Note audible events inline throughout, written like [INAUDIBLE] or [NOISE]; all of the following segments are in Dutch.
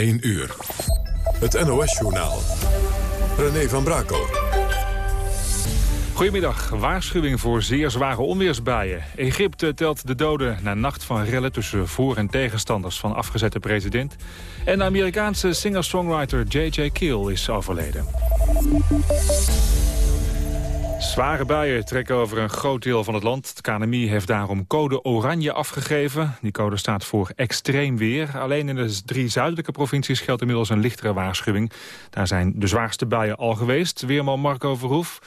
1 uur. Het NOS-journaal. René van Brakel. Goedemiddag. Waarschuwing voor zeer zware onweersbuien. Egypte telt de doden na nacht van rellen tussen voor- en tegenstanders van afgezette president. En de Amerikaanse singer-songwriter J.J. Keel is overleden. Zware buien trekken over een groot deel van het land. Het KNMI heeft daarom code oranje afgegeven. Die code staat voor extreem weer. Alleen in de drie zuidelijke provincies geldt inmiddels een lichtere waarschuwing. Daar zijn de zwaarste buien al geweest. Weerman Marco Verhoef.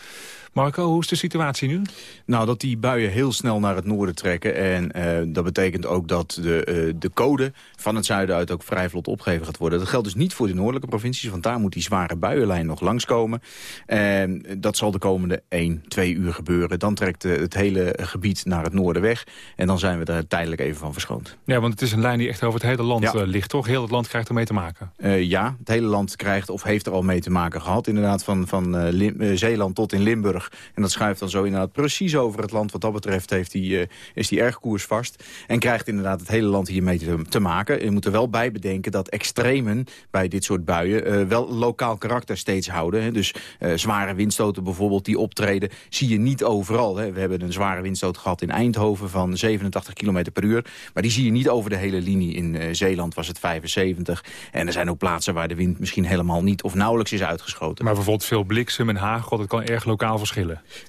Marco, hoe is de situatie nu? Nou, dat die buien heel snel naar het noorden trekken. En uh, dat betekent ook dat de, uh, de code van het zuiden uit ook vrij vlot opgegeven gaat worden. Dat geldt dus niet voor de noordelijke provincies, want daar moet die zware buienlijn nog langskomen. En dat zal de komende 1, 2 uur gebeuren. Dan trekt uh, het hele gebied naar het noorden weg. En dan zijn we er tijdelijk even van verschoond. Ja, want het is een lijn die echt over het hele land ja. ligt, toch? Heel het land krijgt ermee te maken. ja, het hele land krijgt of heeft er al mee te maken gehad. Inderdaad, van, van Zeeland tot in Limburg en dat schuift dan zo inderdaad precies over het land. Wat dat betreft heeft die, uh, is die erg koersvast. En krijgt inderdaad het hele land hiermee te, te maken. Je moet er wel bij bedenken dat extremen bij dit soort buien... Uh, wel lokaal karakter steeds houden. Hè. Dus uh, zware windstoten bijvoorbeeld die optreden... zie je niet overal. Hè. We hebben een zware windstoot gehad in Eindhoven van 87 km per uur. Maar die zie je niet over de hele linie. In Zeeland was het 75. En er zijn ook plaatsen waar de wind misschien helemaal niet... of nauwelijks is uitgeschoten. Maar bijvoorbeeld veel bliksem en hagel, dat kan erg lokaal verschillen.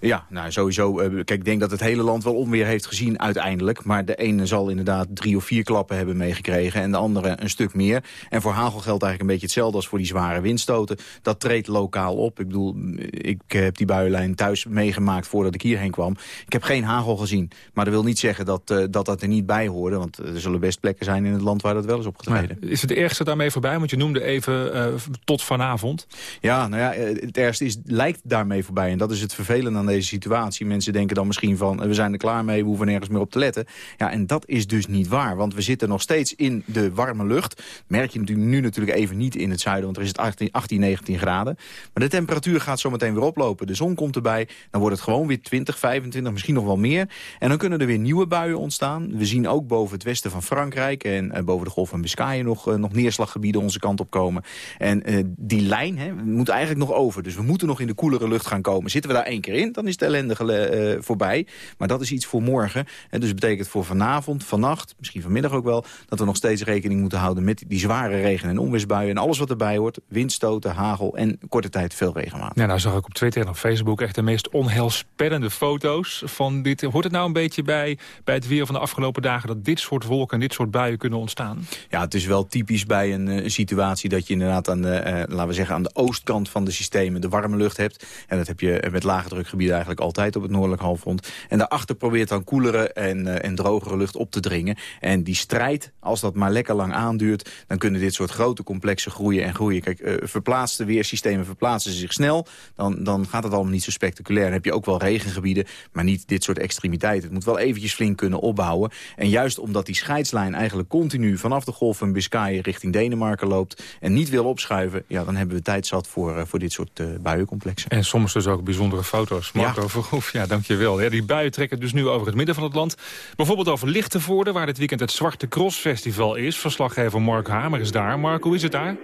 Ja, nou sowieso. Uh, kijk, ik denk dat het hele land wel onweer heeft gezien uiteindelijk. Maar de ene zal inderdaad drie of vier klappen hebben meegekregen... en de andere een stuk meer. En voor hagel geldt eigenlijk een beetje hetzelfde als voor die zware windstoten. Dat treedt lokaal op. Ik bedoel, ik heb die buienlijn thuis meegemaakt voordat ik hierheen kwam. Ik heb geen hagel gezien. Maar dat wil niet zeggen dat uh, dat, dat er niet bij hoorde. Want er zullen best plekken zijn in het land waar dat wel is opgetreden. Maar is het ergste daarmee voorbij? Want je noemde even uh, tot vanavond. Ja, nou ja, het ergste is, lijkt daarmee voorbij. En dat is het vervelende aan deze situatie. Mensen denken dan misschien van, we zijn er klaar mee, we hoeven nergens meer op te letten. Ja, en dat is dus niet waar, want we zitten nog steeds in de warme lucht. Merk je natuurlijk nu natuurlijk even niet in het zuiden, want er is het 18, 18 19 graden. Maar de temperatuur gaat zo meteen weer oplopen. De zon komt erbij, dan wordt het gewoon weer 20, 25, misschien nog wel meer. En dan kunnen er weer nieuwe buien ontstaan. We zien ook boven het westen van Frankrijk en uh, boven de Golf van Biscayen nog, uh, nog neerslaggebieden onze kant op komen. En die lijn hè, moet eigenlijk nog over. Dus we moeten nog in de koelere lucht gaan komen. Zitten we daar één keer in, dan is de ellende uh, voorbij. Maar dat is iets voor morgen. En dus betekent voor vanavond, vannacht, misschien vanmiddag ook wel... dat we nog steeds rekening moeten houden met die zware regen- en onweersbuien... en alles wat erbij hoort. Windstoten, hagel en korte tijd veel regenwater. Ja, nou zag ik op Twitter en op Facebook echt de meest onheilspellende foto's van dit. Hoort het nou een beetje bij, bij het weer van de afgelopen dagen... dat dit soort wolken en dit soort buien kunnen ontstaan? Ja, het is wel typisch bij een, uh, situatie dat je inderdaad aan de, uh, laten we zeggen, aan de oostkant van de systemen de warme lucht hebt. En dat heb je met lage drukgebieden eigenlijk altijd op het noordelijk halfrond. En daarachter probeert dan koelere en, uh, en drogere lucht op te dringen. En die strijd, als dat maar lekker lang aanduurt... dan kunnen dit soort grote complexen groeien en groeien. Kijk, uh, verplaatste weersystemen verplaatsen zich snel. Dan, dan gaat het allemaal niet zo spectaculair. Heb je ook wel regengebieden, maar niet dit soort extremiteiten. Het moet wel eventjes flink kunnen opbouwen. En juist omdat die scheidslijn eigenlijk continu... vanaf de golf van Biscayen richting Denemarken loopt... en niet wil opschuiven, ja, dan hebben we tijd zat voor, uh, voor dit soort buiencomplexen. En soms dus ook foto's. Marco ja. Verhoef, ja, dankjewel. Ja, die buien trekken dus nu over het midden van het land. Bijvoorbeeld over Lichtenvoorde, waar dit weekend het Zwarte Cross Festival is. Verslaggever Mark Hamer is daar. Mark, hoe is het daar?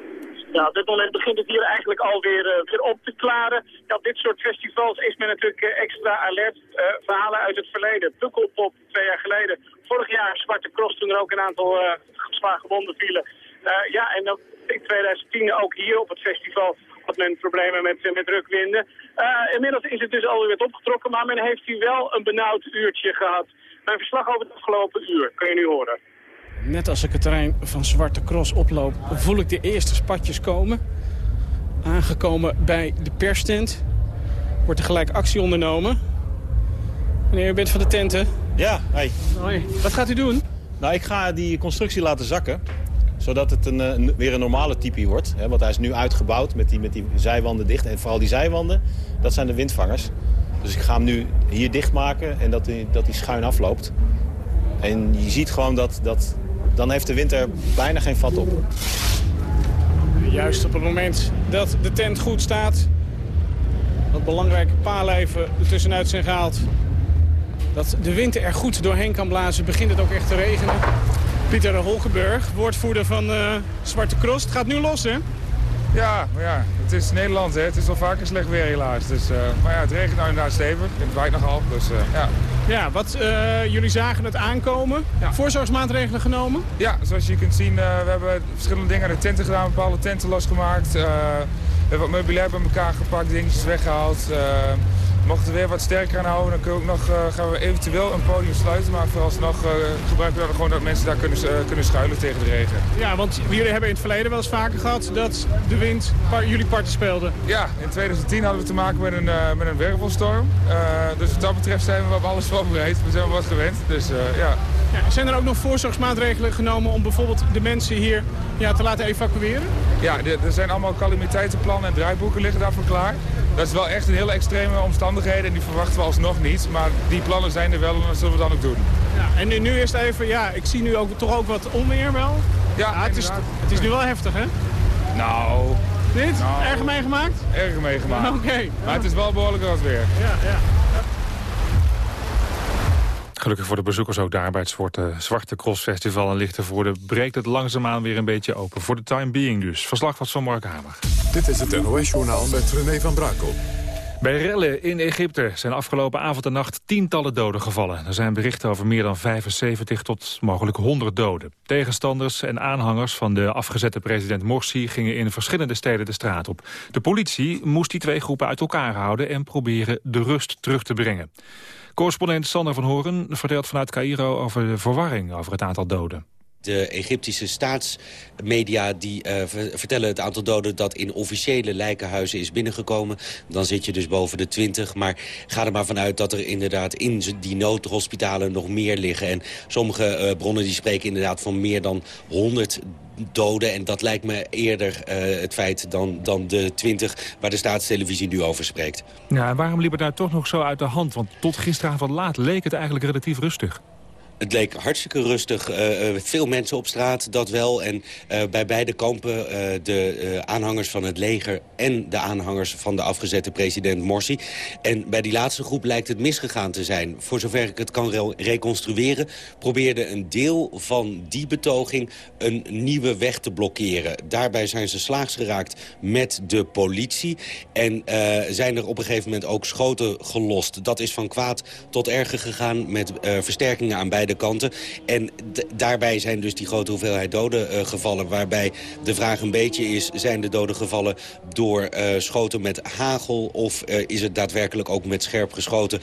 Ja, op dit moment begint het hier eigenlijk alweer uh, weer op te klaren. Ja, op dit soort festivals is men natuurlijk uh, extra alert. Uh, verhalen uit het verleden. Pukkelpop twee jaar geleden. Vorig jaar Zwarte Cross, toen er ook een aantal zwaar gewonden vielen. ja, en dan in 2010 ook hier op het festival had men problemen met, met drukwinden. Uh, inmiddels is het dus alweer opgetrokken, maar men heeft hier wel een benauwd uurtje gehad. Mijn verslag over het afgelopen uur, kun je nu horen. Net als ik het terrein van Zwarte Cross oploop, voel ik de eerste spatjes komen. Aangekomen bij de perstent wordt er gelijk actie ondernomen. Meneer, u bent van de tenten. Ja, hey. Hoi. Wat gaat u doen? Nou, ik ga die constructie laten zakken zodat het een, een, weer een normale typie wordt. Hè? Want hij is nu uitgebouwd met die, met die zijwanden dicht. En vooral die zijwanden, dat zijn de windvangers. Dus ik ga hem nu hier dicht maken en dat hij, dat schuin afloopt. En je ziet gewoon dat, dat... Dan heeft de wind er bijna geen vat op. Juist op het moment dat de tent goed staat... dat belangrijke paalijven er tussenuit zijn gehaald... dat de wind er goed doorheen kan blazen, begint het ook echt te regenen. Pieter Holkenburg, woordvoerder van uh, Zwarte Cross. Het gaat nu los, hè? Ja, maar ja, het is Nederland, hè. Het is al vaker slecht weer helaas. Dus, uh, maar ja, het regent nou inderdaad stevig. Het waait nogal, dus uh, ja. Ja, wat, jullie zagen het aankomen. Ja. Voorzorgsmaatregelen genomen? Ja, zoals je kunt zien, we hebben verschillende dingen aan de tenten gedaan. Bepaalde tenten losgemaakt. we hebben wat meubilair bij elkaar gepakt, dingetjes weggehaald. Mocht er weer wat sterker aan houden, dan kunnen we nog, uh, gaan we eventueel een podium sluiten. Maar vooralsnog uh, gebruiken we dan gewoon dat mensen daar kunnen, uh, kunnen schuilen tegen de regen. Ja, want jullie hebben in het verleden wel eens vaker gehad dat de wind par jullie parten speelde. Ja, in 2010 hadden we te maken met een, met een wervelstorm. dus wat dat betreft zijn we op alles voorbereid. We zijn wel wat gewend, dus ja. ja. Zijn er ook nog voorzorgsmaatregelen genomen om bijvoorbeeld de mensen hier ja, te laten evacueren? Ja, er zijn allemaal calamiteitenplannen en draaiboeken liggen daarvoor klaar. Dat is wel echt een hele extreme omstandigheden en die verwachten we alsnog niet. Maar die plannen zijn er wel en dat zullen we dan ook doen. Ja, en nu, nu is het even, ja, ik zie nu ook toch ook wat onweer wel. Ja, het, is, het is nu wel heftig, hè? Nou... Dit? Nou, erger meegemaakt? Erger meegemaakt. [LAUGHS] Oké. Maar het is wel behoorlijk wat weer. Ja, ja. Gelukkig voor de bezoekers ook daar bij het Zwarte, Zwarte Cross Festival in Lichtenvoorde... breekt het langzaamaan weer een beetje open. Voor de time being dus. Verslag was van Mark Hamer. Dit is het NOS-journaal met René van Brakel. Bij rellen in Egypte zijn afgelopen avond en nacht tientallen doden gevallen. Er zijn berichten over meer dan 75 tot mogelijk 100 doden. Tegenstanders en aanhangers van de afgezette president Morsi... gingen in verschillende steden de straat op. De politie moest die twee groepen uit elkaar houden... en proberen de rust terug te brengen. Correspondent Sander van Horen vertelt vanuit Cairo over de verwarring over het aantal doden. De Egyptische staatsmedia die uh, vertellen het aantal doden dat in officiële lijkenhuizen is binnengekomen. Dan zit je dus boven de 20. Maar ga er maar vanuit dat er inderdaad in die noodhospitalen nog meer liggen. En sommige uh, bronnen die spreken inderdaad van meer dan 100 doden. En dat lijkt me eerder uh, het feit dan, dan de 20 waar de staatstelevisie nu over spreekt. Ja, en waarom liep het nou toch nog zo uit de hand? Want tot gisteravond laat leek het eigenlijk relatief rustig. Het leek hartstikke rustig. Uh, veel mensen op straat, dat wel. En uh, bij beide kampen, de aanhangers van het leger... en de aanhangers van de afgezette president Morsi. En bij die laatste groep lijkt het misgegaan te zijn. Voor zover ik het kan re reconstrueren... probeerde een deel van die betoging een nieuwe weg te blokkeren. Daarbij zijn ze slaags geraakt met de politie. En zijn er op een gegeven moment ook schoten gelost. Dat is van kwaad tot erger gegaan met versterkingen aan beide kanten. En daarbij zijn dus die grote hoeveelheid doden uh, gevallen. Waarbij de vraag een beetje is, zijn de doden gevallen door uh, schoten met hagel... of uh, is het daadwerkelijk ook met scherp geschoten?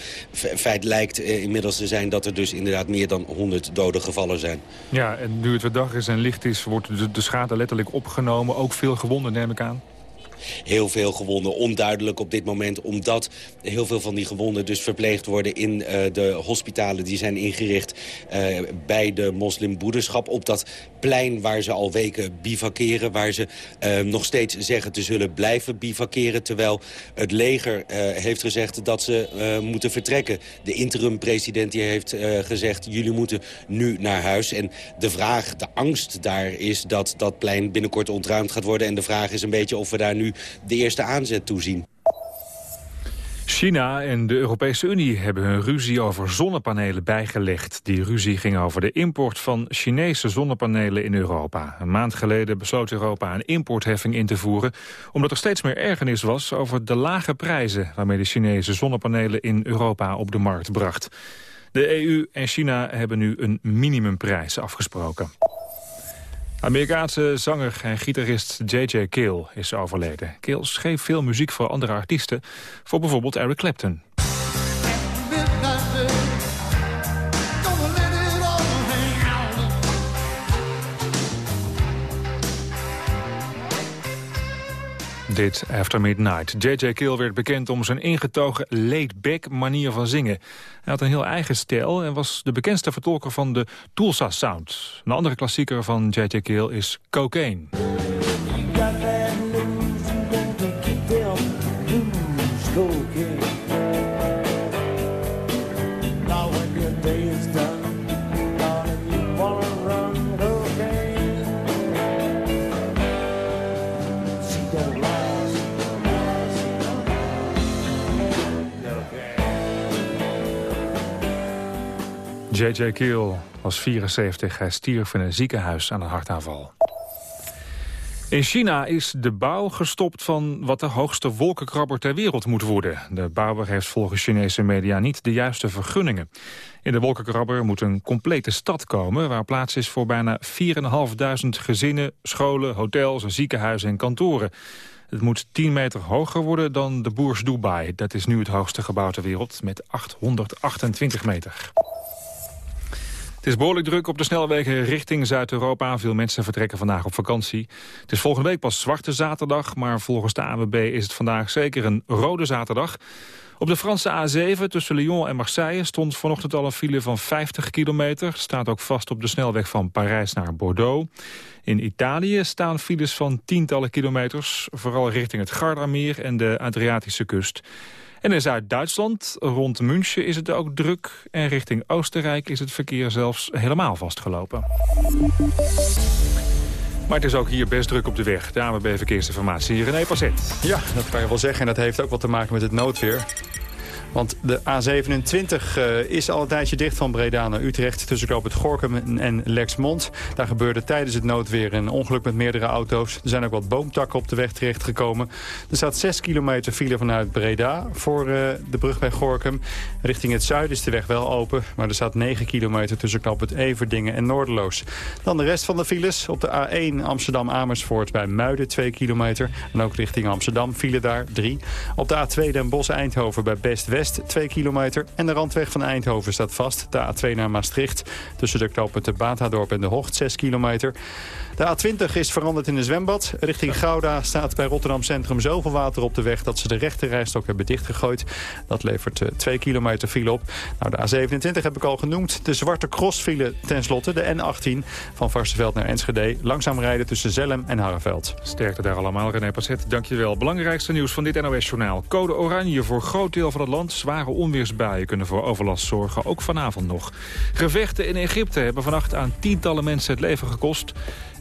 Feit lijkt inmiddels te zijn dat er dus inderdaad meer dan 100 doden gevallen zijn. Ja, en nu het weer dag is en licht is, wordt de, de schade letterlijk opgenomen. Ook veel gewonden, neem ik aan heel veel gewonden. Onduidelijk op dit moment, omdat heel veel van die gewonden dus verpleegd worden in uh, de hospitalen die zijn ingericht uh, bij de moslimbroederschap. Op dat plein waar ze al weken bivakeren, waar ze uh, nog steeds zeggen te zullen blijven bivakeren. Terwijl het leger heeft gezegd dat ze moeten vertrekken. De interim-president heeft gezegd, jullie moeten nu naar huis. En de vraag, de angst daar is dat dat plein binnenkort ontruimd gaat worden. En de vraag is een beetje of we daar nu de eerste aanzet toezien. China en de Europese Unie hebben hun ruzie over zonnepanelen bijgelegd. Die ruzie ging over de import van Chinese zonnepanelen in Europa. Een maand geleden besloot Europa een importheffing in te voeren... omdat er steeds meer ergernis was over de lage prijzen... waarmee de Chinese zonnepanelen in Europa op de markt bracht. De EU en China hebben nu een minimumprijs afgesproken. Amerikaanse zanger en gitarist J.J. Kill is overleden. Kill schreef veel muziek voor andere artiesten, voor bijvoorbeeld Eric Clapton. Dit After Midnight. J.J. Kill werd bekend om zijn ingetogen laid-back manier van zingen. Hij had een heel eigen stijl en was de bekendste vertolker van de Tulsa Sound. Een andere klassieker van J.J. Kill is Cocaine. J.J. Keel was 74. Hij stierf in een ziekenhuis aan een hartaanval. In China is de bouw gestopt van wat de hoogste wolkenkrabber ter wereld moet worden. De bouwer heeft volgens Chinese media niet de juiste vergunningen. In de wolkenkrabber moet een complete stad komen... waar plaats is voor bijna 4.500 gezinnen, scholen, hotels, ziekenhuizen en kantoren. Het moet 10 meter hoger worden dan de Boers Dubai. Dat is nu het hoogste gebouw ter wereld met 828 meter. Het is behoorlijk druk op de snelwegen richting Zuid-Europa. Veel mensen vertrekken vandaag op vakantie. Het is volgende week pas Zwarte Zaterdag... maar volgens de AWB is het vandaag zeker een rode zaterdag. Op de Franse A7 tussen Lyon en Marseille stond vanochtend al een file van 50 kilometer. Staat ook vast op de snelweg van Parijs naar Bordeaux. In Italië staan files van tientallen kilometers, vooral richting het Gardameer en de Adriatische kust. En in Zuid-Duitsland, rond München, is het ook druk. En richting Oostenrijk is het verkeer zelfs helemaal vastgelopen. Maar het is ook hier best druk op de weg. De AMB Verkeersinformatie, René Passet. Ja, dat kan je wel zeggen. En dat heeft ook wat te maken met het noodweer. Want de A27 uh, eh, is al een tijdje dicht van Breda naar Utrecht... tussen het Gorkum en Lexmond. Daar gebeurde tijdens het noodweer een ongeluk met meerdere auto's. Er zijn ook wat boomtakken op de weg terechtgekomen. Er staat 6 kilometer file vanuit Breda voor uh, de brug bij Gorkum. Richting het zuiden is de weg wel open... maar er staat 9 kilometer tussen Knoop het Everdingen en Noorderloos. Dan de rest van de files op de A1 Amsterdam-Amersfoort bij Muiden 2 kilometer. En ook richting Amsterdam file daar 3. Op de A2 Den Bosch-Eindhoven bij Best West 2 kilometer. En de randweg van Eindhoven staat vast. De A2 naar Maastricht. Tussen de knooppunten Baatadorp en de Hocht 6 kilometer. De A20 is veranderd in een zwembad. Richting Gouda staat bij Rotterdam Centrum zoveel water op de weg... dat ze de rechte rijstok hebben dichtgegooid. Dat levert 2 uh, kilometer file op. Nou, de A27 heb ik al genoemd. De Zwarte Cross file tenslotte, de N18 van Varsenveld naar Enschede. Langzaam rijden tussen Zellem en Harreveld. Sterkte daar allemaal, René Passet. Dankjewel. Belangrijkste nieuws van dit NOS-journaal. Code oranje voor groot deel van het land. Zware onweersbuien kunnen voor overlast zorgen, ook vanavond nog. Gevechten in Egypte hebben vannacht aan tientallen mensen het leven gekost.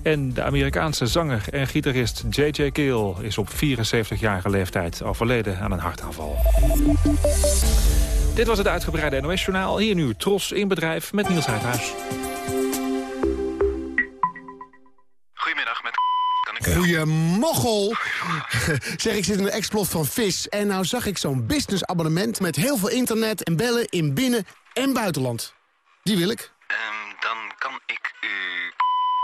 En de Amerikaanse zanger en gitarist J.J. Kale is op 74-jarige leeftijd overleden aan een hartaanval. Dit was het uitgebreide NOS-journaal. Hier nu Tros in bedrijf met Niels Heidhuis. Goedemiddag, met kan ik... Goeiemoggel! [LAUGHS] zeg, ik zit in een explot van vis en nou zag ik zo'n businessabonnement... met heel veel internet en bellen in binnen- en buitenland. Die wil ik. Um, dan kan ik u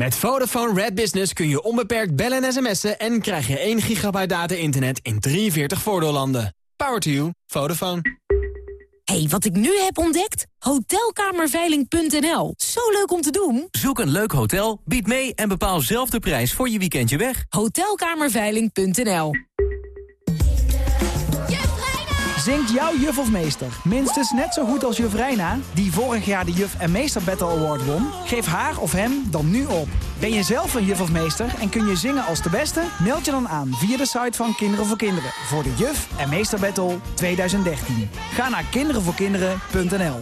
Met Vodafone Red Business kun je onbeperkt bellen en sms'en... en krijg je 1 gigabyte data-internet in 43 voordeellanden. Power to you. Vodafone. hey, wat ik nu heb ontdekt? Hotelkamerveiling.nl. Zo leuk om te doen. Zoek een leuk hotel, bied mee en bepaal zelf de prijs voor je weekendje weg. Hotelkamerveiling.nl. Zingt jouw juf of meester minstens net zo goed als juf Reina... die vorig jaar de Juf en Meester Battle Award won? Geef haar of hem dan nu op. Ben je zelf een juf of meester en kun je zingen als de beste? Meld je dan aan via de site van Kinderen voor Kinderen... voor de Juf en Meester Battle 2013. Ga naar kinderenvoorkinderen.nl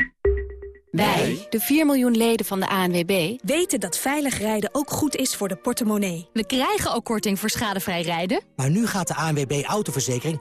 wij, de 4 miljoen leden van de ANWB, weten dat veilig rijden ook goed is voor de portemonnee. We krijgen ook korting voor schadevrij rijden. Maar nu gaat de ANWB Autoverzekering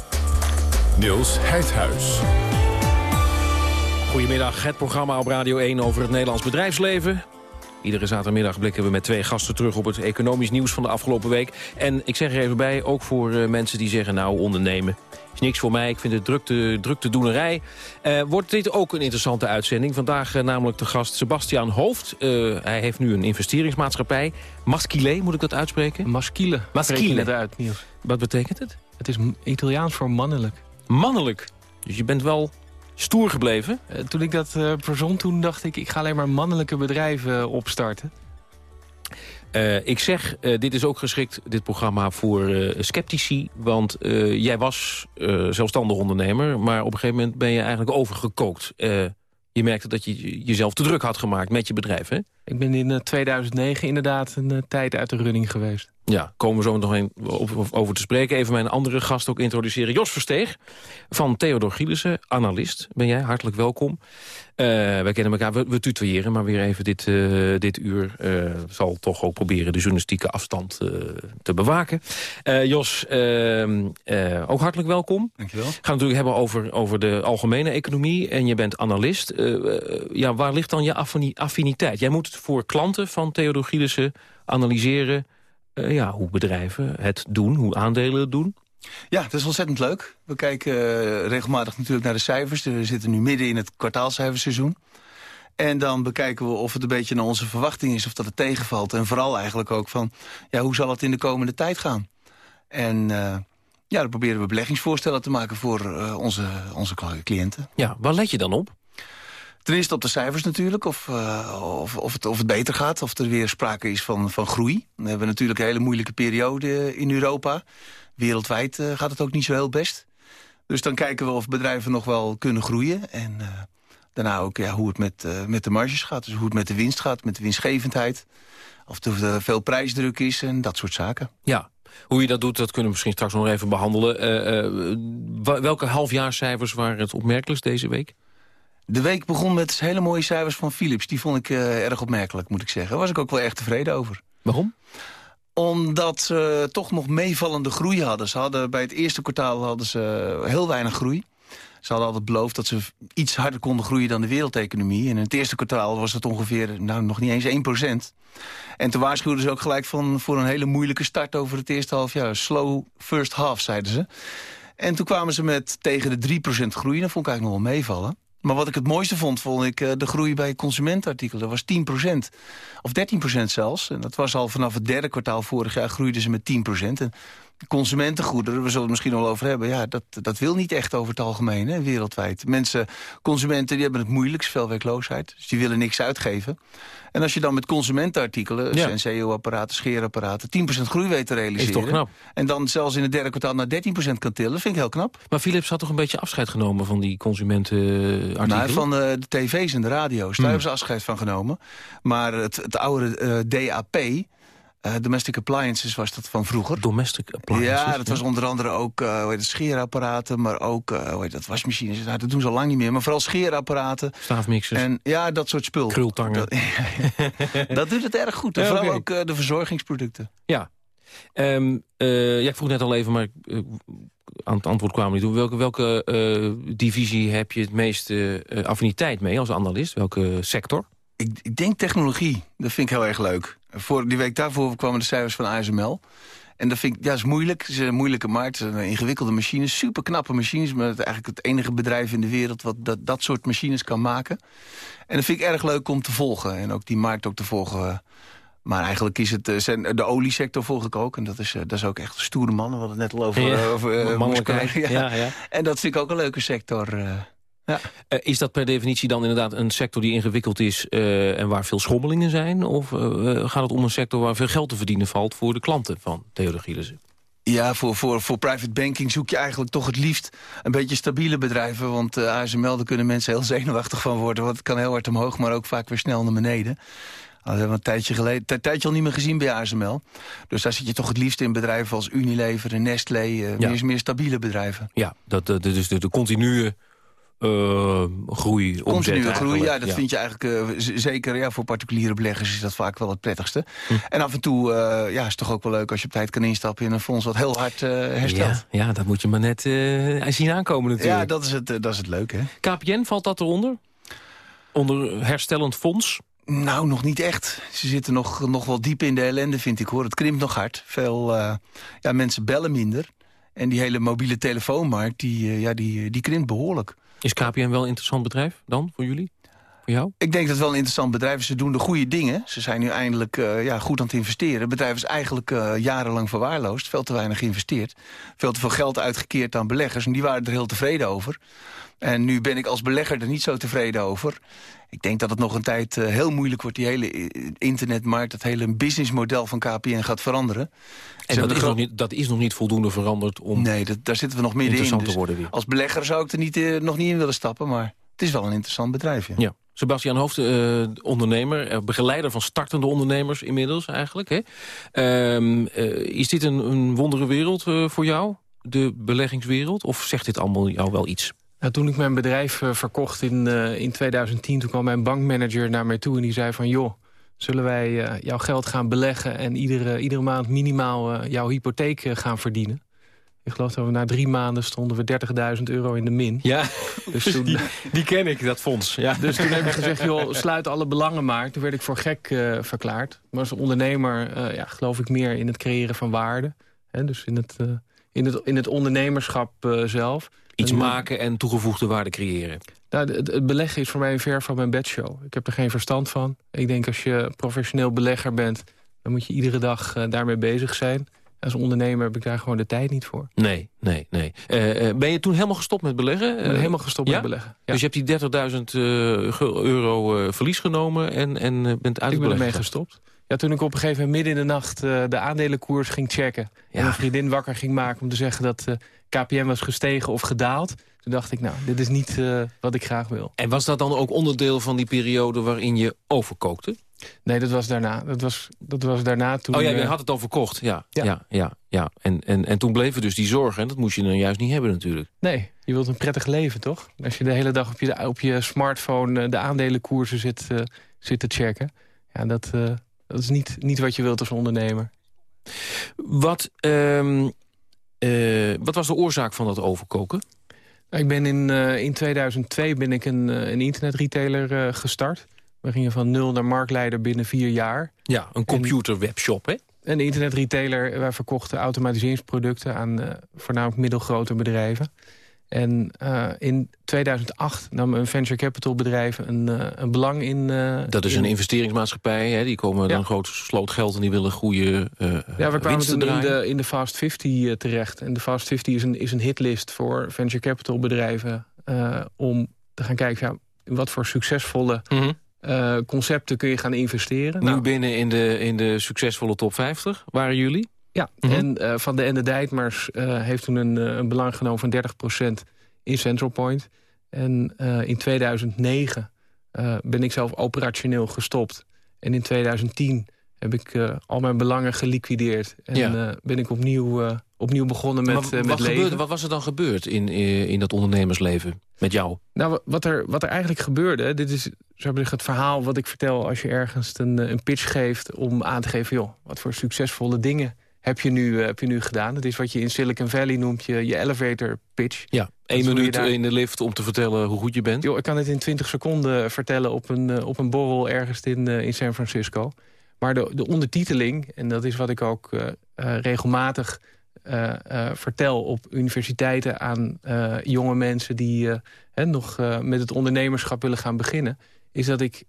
Niels Heidhuis. Goedemiddag, het programma op Radio 1 over het Nederlands bedrijfsleven. Iedere zaterdagmiddag blikken we met twee gasten terug op het economisch nieuws van de afgelopen week. En ik zeg er even bij, ook voor eh, mensen die zeggen, nou ondernemen is niks voor mij. Ik vind het drukte, drukte doenerij. Eh, wordt dit ook een interessante uitzending. Vandaag eh, namelijk de gast Sebastian Hoofd. Eh, hij heeft nu een investeringsmaatschappij. Masquile, moet ik dat uitspreken? Uit, Niels. Wat betekent het? Het is Italiaans voor mannelijk. Mannelijk. Dus je bent wel stoer gebleven? Eh, toen ik dat eh verzon, toen dacht ik... ik ga alleen maar mannelijke bedrijven eh, opstarten. Ik zeg, dit is ook geschikt, dit programma, voor sceptici. Want jij was zelfstandig ondernemer, maar op een gegeven moment ben je eigenlijk overgekookt. Je merkte dat je jezelf te druk had gemaakt met je bedrijf, hè? Ik ben in eh, 2009 inderdaad een tijd uit de running geweest. Ja, komen we zo nog een over, over te spreken. Even mijn andere gast ook introduceren. Jos Versteeg van Theodor Gielissen, analist. Ben jij, hartelijk welkom. Eh wij kennen elkaar, we, we tutoyeren, maar weer even dit, eh, dit uur... eh, zal toch ook proberen de journalistieke afstand te bewaken. Jos, ehm, eh, ook hartelijk welkom. Dankjewel. We gaan het natuurlijk hebben over, over de algemene economie. En je bent analist. Ja, waar ligt dan je affini- affiniteit? Jij moet voor klanten van Theodor Gielissen analyseren... eh, ja, hoe bedrijven het doen, hoe aandelen het doen. Ja, dat is ontzettend leuk. We kijken eh, regelmatig natuurlijk naar de cijfers. We zitten nu midden in het kwartaalcijferseizoen. En dan bekijken we of het een beetje naar onze verwachting is... of dat het tegenvalt. En vooral eigenlijk ook van, ja, hoe zal het in de komende tijd gaan? En eh, ja, dan proberen we beleggingsvoorstellen te maken voor onze, onze cliënten. Ja, waar let je dan op? Ten eerste op de cijfers natuurlijk, of, eh, of, of, het, of het beter gaat. Of er weer sprake is van, van groei. We hebben natuurlijk een hele moeilijke periode in Europa. Wereldwijd eh, gaat het ook niet zo heel best. Dus dan kijken we of bedrijven nog wel kunnen groeien. En eh, daarna ook ja, hoe het met, met de marges gaat. Dus hoe het met de winst gaat, met de winstgevendheid. Of er veel prijsdruk is en dat soort zaken. Ja, hoe je dat doet, dat kunnen we misschien straks nog even behandelen. Eh, eh, welke halfjaarscijfers waren het opmerkelijkst deze week? De week begon met hele mooie cijfers van Philips. Die vond ik eh, erg opmerkelijk, moet ik zeggen. Daar was ik ook wel erg tevreden over. Waarom? Omdat ze toch nog meevallende groei hadden. Ze hadden bij het eerste kwartaal hadden ze heel weinig groei. Ze hadden altijd beloofd dat ze iets harder konden groeien dan de wereldeconomie. En in het eerste kwartaal was het ongeveer nou, nog niet eens 1% En toen waarschuwden ze ook gelijk van, voor een hele moeilijke start over het eerste half jaar. Slow first half, zeiden ze. En toen kwamen ze met tegen de 3% groei. Dat vond ik eigenlijk nog wel meevallen. Maar wat ik het mooiste vond, vond ik eh, de groei bij consumentenartikelen. Dat was 10% Of 13% zelfs. En dat was al vanaf het derde kwartaal vorig jaar groeiden ze met 10% En consumentengoederen, we zullen het misschien wel over hebben... ja, dat, dat wil niet echt over het algemeen, hè, wereldwijd. Mensen, consumenten, die hebben het moeilijk, veel werkloosheid. Dus die willen niks uitgeven. En als je dan met consumentenartikelen, Ja. Senseo-apparaten, scheerapparaten... 10% groei weet te realiseren... toch knap? en dan zelfs in het derde kwartaal naar 13% kan tillen, vind ik heel knap. Maar Philips had toch een beetje afscheid genomen van die consumentenartikelen? Nou, van eh, de tv's en de radio's, daar hebben ze afscheid van genomen. Maar het, het oude eh, DAP, eh, Domestic Appliances was dat van vroeger. Domestic Appliances? Ja, dat was onder andere ook eh, hoe heet het, scheerapparaten, maar ook eh, hoe heet dat, wasmachines. Nou, dat doen ze al lang niet meer, maar vooral scheerapparaten. Staafmixers. En ja, dat soort spul. Krultangen. Dat, [LAUGHS] dat doet het erg goed. En Ja, vooral ook de verzorgingsproducten. Ja. Eh, ja, ik vroeg net al even, maar aan het antwoord kwamen niet toe. Welke, welke divisie heb je het meeste affiniteit mee als analist? Welke sector? Ik, ik denk technologie. Dat vind ik heel erg leuk. Voor, die week daarvoor kwamen de cijfers van ASML. En dat vind ik, ja, is moeilijk. Het is een moeilijke markt. Het zijn ingewikkelde machines. Super knappe machines. Maar het is eigenlijk het enige bedrijf in de wereld... wat dat, dat soort machines kan maken. En dat vind ik erg leuk om te volgen. En ook die markt ook te volgen. Maar eigenlijk is het eh, zijn, de oliesector volg ik ook. En dat is, eh, dat is ook echt stoere mannen. We hadden het net al over, Ja, eh, over. [LAUGHS] Ja, ja. En dat vind ik ook een leuke sector. Ja. Eh, is dat per definitie dan inderdaad een sector die ingewikkeld is... eh, en waar veel schommelingen zijn? Of eh, gaat het om een sector waar veel geld te verdienen valt... voor de klanten van Theodor Gielissen? Ja, voor, voor, voor private banking zoek je eigenlijk toch het liefst een beetje stabiele bedrijven. Want uh, ASML, daar kunnen mensen heel zenuwachtig van worden. Want het kan heel hard omhoog, maar ook vaak weer snel naar beneden. Dat hebben we een tijdje, geleden, een tijdje al niet meer gezien bij ASML. Dus daar zit je toch het liefst in bedrijven als Unilever en Nestlé. Uh, Ja. meer, meer stabiele bedrijven. Ja, dat, dat, dat is de, de continue eh, groei. Continue groei, ja, dat vind je eigenlijk eh, zeker ja, voor particuliere beleggers is dat vaak wel het prettigste. Hm. En af en toe eh, ja, is het toch ook wel leuk als je op tijd kan instappen in een fonds wat heel hard herstelt. Ja, ja, dat moet je maar net zien aankomen natuurlijk. Ja, dat is het, dat is het leuke. Hè? KPN, valt dat eronder? Onder herstellend fonds? Nou, nog niet echt. Ze zitten nog, nog wel diep in de ellende, vind ik hoor. Het krimpt nog hard. Veel uh, ja, mensen bellen minder. En die hele mobiele telefoonmarkt, die, uh, ja, die, die krimpt behoorlijk. Is KPN wel een interessant bedrijf dan, voor jullie? Voor jou? Ik denk dat het wel een interessant bedrijf is. Ze doen de goede dingen. Ze zijn nu eindelijk uh, ja, goed aan het investeren. Het bedrijf is eigenlijk jarenlang verwaarloosd. Veel te weinig geïnvesteerd. Veel te veel geld uitgekeerd aan beleggers. En die waren er heel tevreden over. En nu ben ik als belegger er niet zo tevreden over. Ik denk dat het nog een tijd uh, heel moeilijk wordt, die hele internetmarkt... dat hele businessmodel van KPN gaat veranderen. En dat is, nog niet, dat is nog niet voldoende veranderd om Nee, dat, daar zitten we nog middenin. interessant Dus te worden weer. als belegger zou ik er niet, uh, nog niet in willen stappen, maar het is wel een interessant bedrijf. Ja. ja. Sebastian Hoofd, uh, ondernemer, begeleider van startende ondernemers inmiddels eigenlijk. Hè? Uh, is dit een, een wondere wereld voor jou, de beleggingswereld? Of zegt dit allemaal jou wel iets? Nou, toen ik mijn bedrijf uh, verkocht in, uh, in 2010... toen kwam mijn bankmanager naar mij toe en die zei van... joh, zullen wij uh, jouw geld gaan beleggen... en iedere, iedere maand minimaal jouw hypotheek gaan verdienen? Ik geloof dat we na drie maanden stonden we 30.000 euro in de min. Ja, dus [LAUGHS] toen, die, die, ken ik, dat fonds. Ja. Dus toen heb ik gezegd, joh, sluit alle belangen maar. Toen werd ik voor gek verklaard. Maar als ondernemer ja, geloof ik meer in het creëren van waarde. Hè, dus in het, in, het, in het ondernemerschap zelf... Iets maken en toegevoegde waarde creëren. Nou, het, beleggen is voor mij ver van mijn bedshow. Ik heb er geen verstand van. Ik denk als je professioneel belegger bent... dan moet je iedere dag uh, daarmee bezig zijn. Als ondernemer heb ik daar gewoon de tijd niet voor. Nee, nee, nee. Uh, uh, ben je toen helemaal gestopt met beleggen? Ik ben helemaal gestopt ja? met beleggen. Ja. Dus je hebt die 30.000 euro verlies genomen en, en bent uit Ik ben ermee gestopt. Ja, toen ik op een gegeven moment midden in de nacht de aandelenkoers ging checken... Ja. en een vriendin wakker ging maken om te zeggen dat KPN was gestegen of gedaald... toen dacht ik, nou, dit is niet uh, wat ik graag wil. En was dat dan ook onderdeel van die periode waarin je overkookte? Nee, dat was daarna. Dat was, dat was daarna toen... Oh ja, je had het al verkocht. Ja, ja. ja, ja, ja. En, en, en toen bleven dus die zorgen. En dat moest je dan juist niet hebben natuurlijk. Nee, je wilt een prettig leven, toch? Als je de hele dag op je, op je smartphone de aandelenkoersen zit, zit te checken... Ja, dat... Dat is niet, niet wat je wilt als ondernemer. Wat, um, uh, wat was de oorzaak van dat overkoken? Ik ben in, uh, in 2002 ben ik een, uh, een internetretailer uh, gestart. We gingen van nul naar marktleider binnen vier jaar. Ja, een computerwebshop, hè? Een internetretailer. Wij verkochten automatiseringsproducten aan voornamelijk middelgrote bedrijven. En uh, in 2008 nam een venture capital bedrijf een, uh, een belang in... Uh, dat is in... een investeringsmaatschappij, hè? die komen ja. dan groot sloot geld en die willen goede Ja, we kwamen toen in de, in de Fast 50 terecht. En de Fast 50 is een, is een hitlist voor venture capital bedrijven... om te gaan kijken, ja, in wat voor succesvolle mm -hmm. concepten kun je gaan investeren. Nu nou, binnen in de, in de succesvolle top 50 waren jullie? Ja, mm -hmm. en uh, Van de Ende Dijtmars uh, heeft toen een, uh, een, belang genomen van 30% in Central Point. En in 2009 ben ik zelf operationeel gestopt. En in 2010 heb ik al mijn belangen geliquideerd. En ja. ben ik opnieuw, opnieuw begonnen met, maar, met wat leven. Gebeurde, wat was er dan gebeurd in, in dat ondernemersleven met jou? Nou, wat er, wat er eigenlijk gebeurde... dit is zo het verhaal wat ik vertel als je ergens een, een pitch geeft... om aan te geven, joh, wat voor succesvolle dingen heb je nu, uh, heb je nu gedaan. Het is wat je in Silicon Valley noemt je, je elevator pitch. Ja, één minuut daar... in de lift om te vertellen hoe goed je bent. Yo, ik kan het in 20 seconden vertellen op een, uh, op een borrel ergens in, uh, in San Francisco. Maar de, de ondertiteling, en dat is wat ik ook regelmatig vertel... op universiteiten aan jonge mensen die nog met het ondernemerschap willen gaan beginnen... is dat ik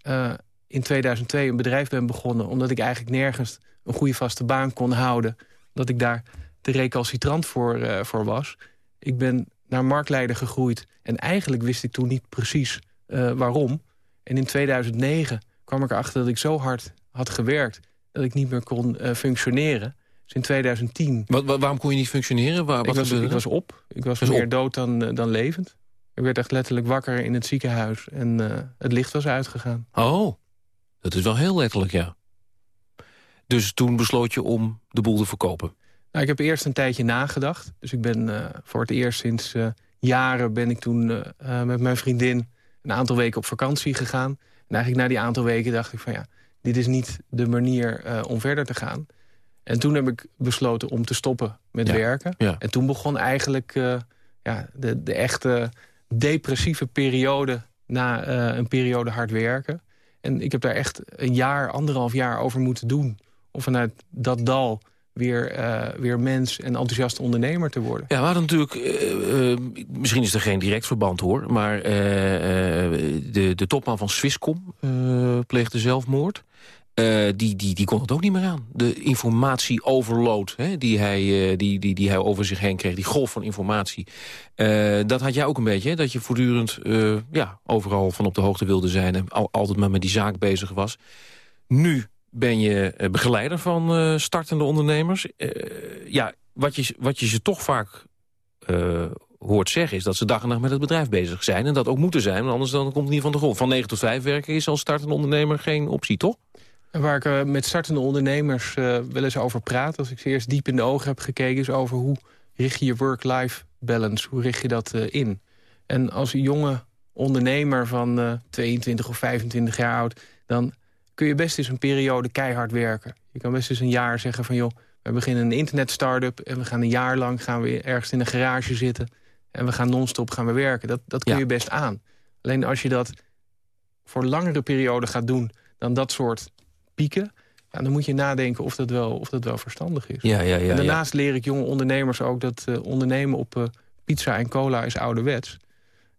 in 2002 een bedrijf ben begonnen... omdat ik eigenlijk nergens een goede vaste baan kon houden. Dat ik daar te recalcitrant voor, uh, voor was. Ik ben naar marktleider gegroeid. En eigenlijk wist ik toen niet precies uh, waarom. En in 2009 kwam ik erachter dat ik zo hard had gewerkt... dat ik niet meer kon uh, functioneren. Dus in 2010... Wat, wat, waarom kon je niet functioneren? Waar, ik, was, ik was op. Ik was, meer op. dood dan, dan levend. Ik werd echt letterlijk wakker in het ziekenhuis. En het licht was uitgegaan. Oh, dat is wel heel letterlijk, ja. Dus toen besloot je om de boel te verkopen? Nou, ik heb eerst een tijdje nagedacht. Dus ik ben uh, voor het eerst sinds uh, jaren ben ik toen uh, met mijn vriendin... een aantal weken op vakantie gegaan. En eigenlijk na die aantal weken dacht ik van ja... dit is niet de manier om verder te gaan. En toen heb ik besloten om te stoppen met ja. werken. Ja. En toen begon eigenlijk ja, de, de echte depressieve periode... na een periode hard werken. En ik heb daar echt een jaar, anderhalf jaar over moeten doen... om vanuit dat dal weer, eh, weer mens en enthousiaste ondernemer te worden. Ja, we hadden natuurlijk... eh, eh, misschien is er geen direct verband hoor... maar de, de topman van Swisscom pleegde zelfmoord. Die, die, die kon het ook niet meer aan. De informatieoverload die, hij, die, die, die hij over zich heen kreeg. Die golf van informatie. Dat had jij ook een beetje, dat je voortdurend ja, overal van op de hoogte wilde zijn... en al, altijd maar met die zaak bezig was. Nu ben je eh, begeleider van eh, startende ondernemers. Eh, ja, wat je, wat je ze toch vaak hoort zeggen... is dat ze dag en nacht met het bedrijf bezig zijn. En dat ook moeten zijn, want anders dan komt het niet van de grond. Van 9 tot 5 werken is als startende ondernemer geen optie, toch? Waar ik met startende ondernemers wel eens over praat... als ik ze eerst diep in de ogen heb gekeken... is over hoe richt je je work-life balance, hoe richt je dat in? En als jonge ondernemer van eh 22 of 25 jaar oud... dan kun je best eens een periode keihard werken. Je kan best eens een jaar zeggen van... joh, we beginnen een internet-startup... en we gaan een jaar lang gaan we ergens in een garage zitten... en we gaan non-stop gaan we werken. Dat, dat kun Ja. je best aan. Alleen als je dat voor langere periode gaat doen... dan dat soort pieken... Ja, dan moet je nadenken of dat wel, of dat wel verstandig is. Ja, ja, ja, en daarnaast leer ik jonge ondernemers ook... dat eh, ondernemen op eh, pizza en cola is ouderwets.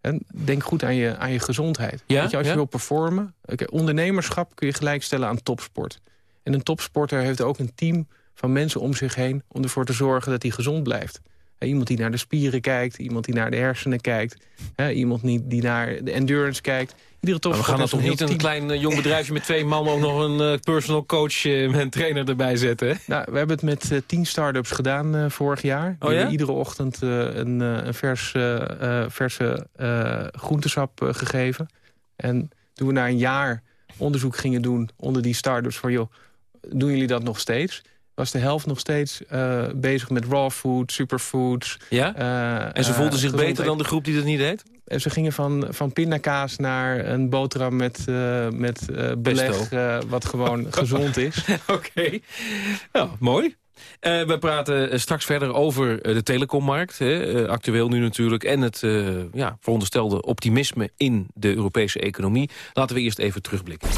En denk goed aan je, aan je gezondheid. Ja? Weet je, als je wil performen... Ondernemerschap kun je gelijkstellen aan topsport. En een topsporter heeft ook een team van mensen om zich heen... om ervoor te zorgen dat hij gezond blijft. Iemand die naar de spieren kijkt, iemand die naar de hersenen kijkt... iemand die naar de endurance kijkt. We gaan heeft toch een niet heel een klein eh, jong bedrijfje met twee man... ook nog een eh, personal coach eh, en een trainer erbij zetten, hè? Nou, we hebben het met tien start-ups gedaan eh, vorig jaar. Die Oh ja? hebben iedere ochtend eh, een, eh, een vers, verse eh, groentesap gegeven. En toen we na een jaar onderzoek gingen doen onder die start-ups... van joh, doen jullie dat nog steeds? Was de helft nog steeds eh, bezig met raw food, superfoods. Ja? eh, En ze voelden zich beter dan de groep die dat niet deed? En ze gingen van, van pindakaas naar een boterham met, eh, met eh, beleg... eh, wat gewoon [LAUGHS] gezond is. Oké, nou, mooi. Eh, we praten straks verder over de telecommarkt. Hè, eh, actueel nu natuurlijk. En het eh, ja, veronderstelde optimisme in de Europese economie. Laten we eerst even terugblikken.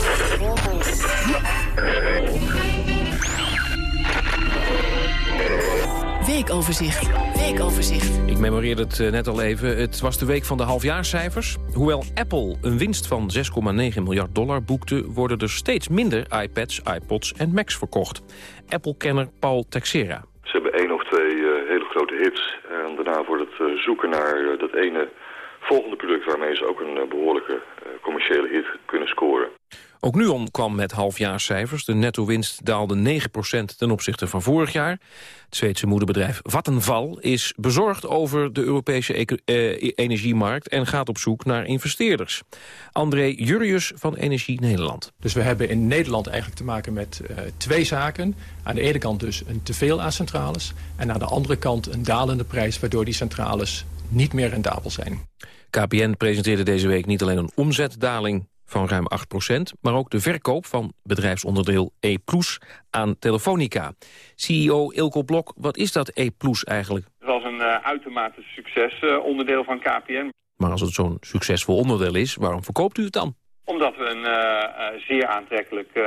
Weekoverzicht. Weekoverzicht. Ik memoreerde het eh, net al even. Het was de week van de halfjaarscijfers. Hoewel Apple een winst van 6,9 miljard dollar boekte... worden er steeds minder iPads, iPods en Macs verkocht. Apple-kenner Paul Texera. Ze hebben één of twee eh, hele grote hits. En daarna wordt het eh, zoeken naar dat ene volgende product... waarmee ze ook een eh, behoorlijke eh, commerciële hit kunnen scoren. Ook Nuon kwam met halfjaarscijfers. De netto-winst daalde 9% ten opzichte van vorig jaar. Het Zweedse moederbedrijf Vattenfall is bezorgd over de Europese eh, energiemarkt... en gaat op zoek naar investeerders. André Jurrius van Energie Nederland. Dus we hebben in Nederland eigenlijk te maken met eh, twee zaken. Aan de ene kant dus een teveel aan centrales. En aan de andere kant een dalende prijs... waardoor die centrales niet meer rendabel zijn. KPN presenteerde deze week niet alleen een omzetdaling van ruim 8% maar ook de verkoop van bedrijfsonderdeel E aan Telefonica. CEO Ilko Blok, wat is dat E eigenlijk? Het was een eh, uitermate succes eh, onderdeel van KPN. Maar als het zo'n succesvol onderdeel is, waarom verkoopt u het dan? Omdat we een eh, zeer aantrekkelijk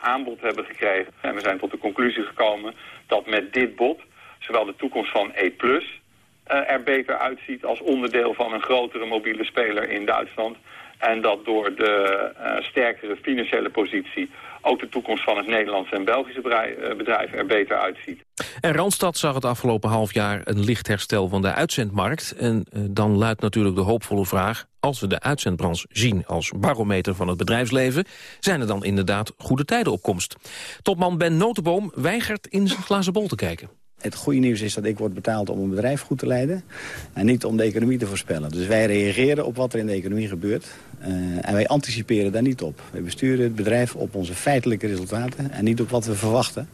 aanbod hebben gekregen. En we zijn tot de conclusie gekomen dat met dit bod... zowel de toekomst van E Plus er beter uitziet als onderdeel van een grotere mobiele speler in Duitsland. En dat door de eh, sterkere financiële positie ook de toekomst van het Nederlandse en Belgische bedrijf, eh, bedrijf er beter uitziet. En Randstad zag het afgelopen half jaar een licht herstel van de uitzendmarkt. En eh, dan luidt natuurlijk de hoopvolle vraag... als we de uitzendbranche zien als barometer van het bedrijfsleven... zijn er dan inderdaad goede tijden op komst. Topman Ben Notenboom weigert in zijn glazen bol te kijken. Het goede nieuws is dat ik word betaald om een bedrijf goed te leiden... en niet om de economie te voorspellen. Dus wij reageren op wat er in de economie gebeurt. Eh, en wij anticiperen daar niet op. Wij besturen het bedrijf op onze feitelijke resultaten... en niet op wat we verwachten.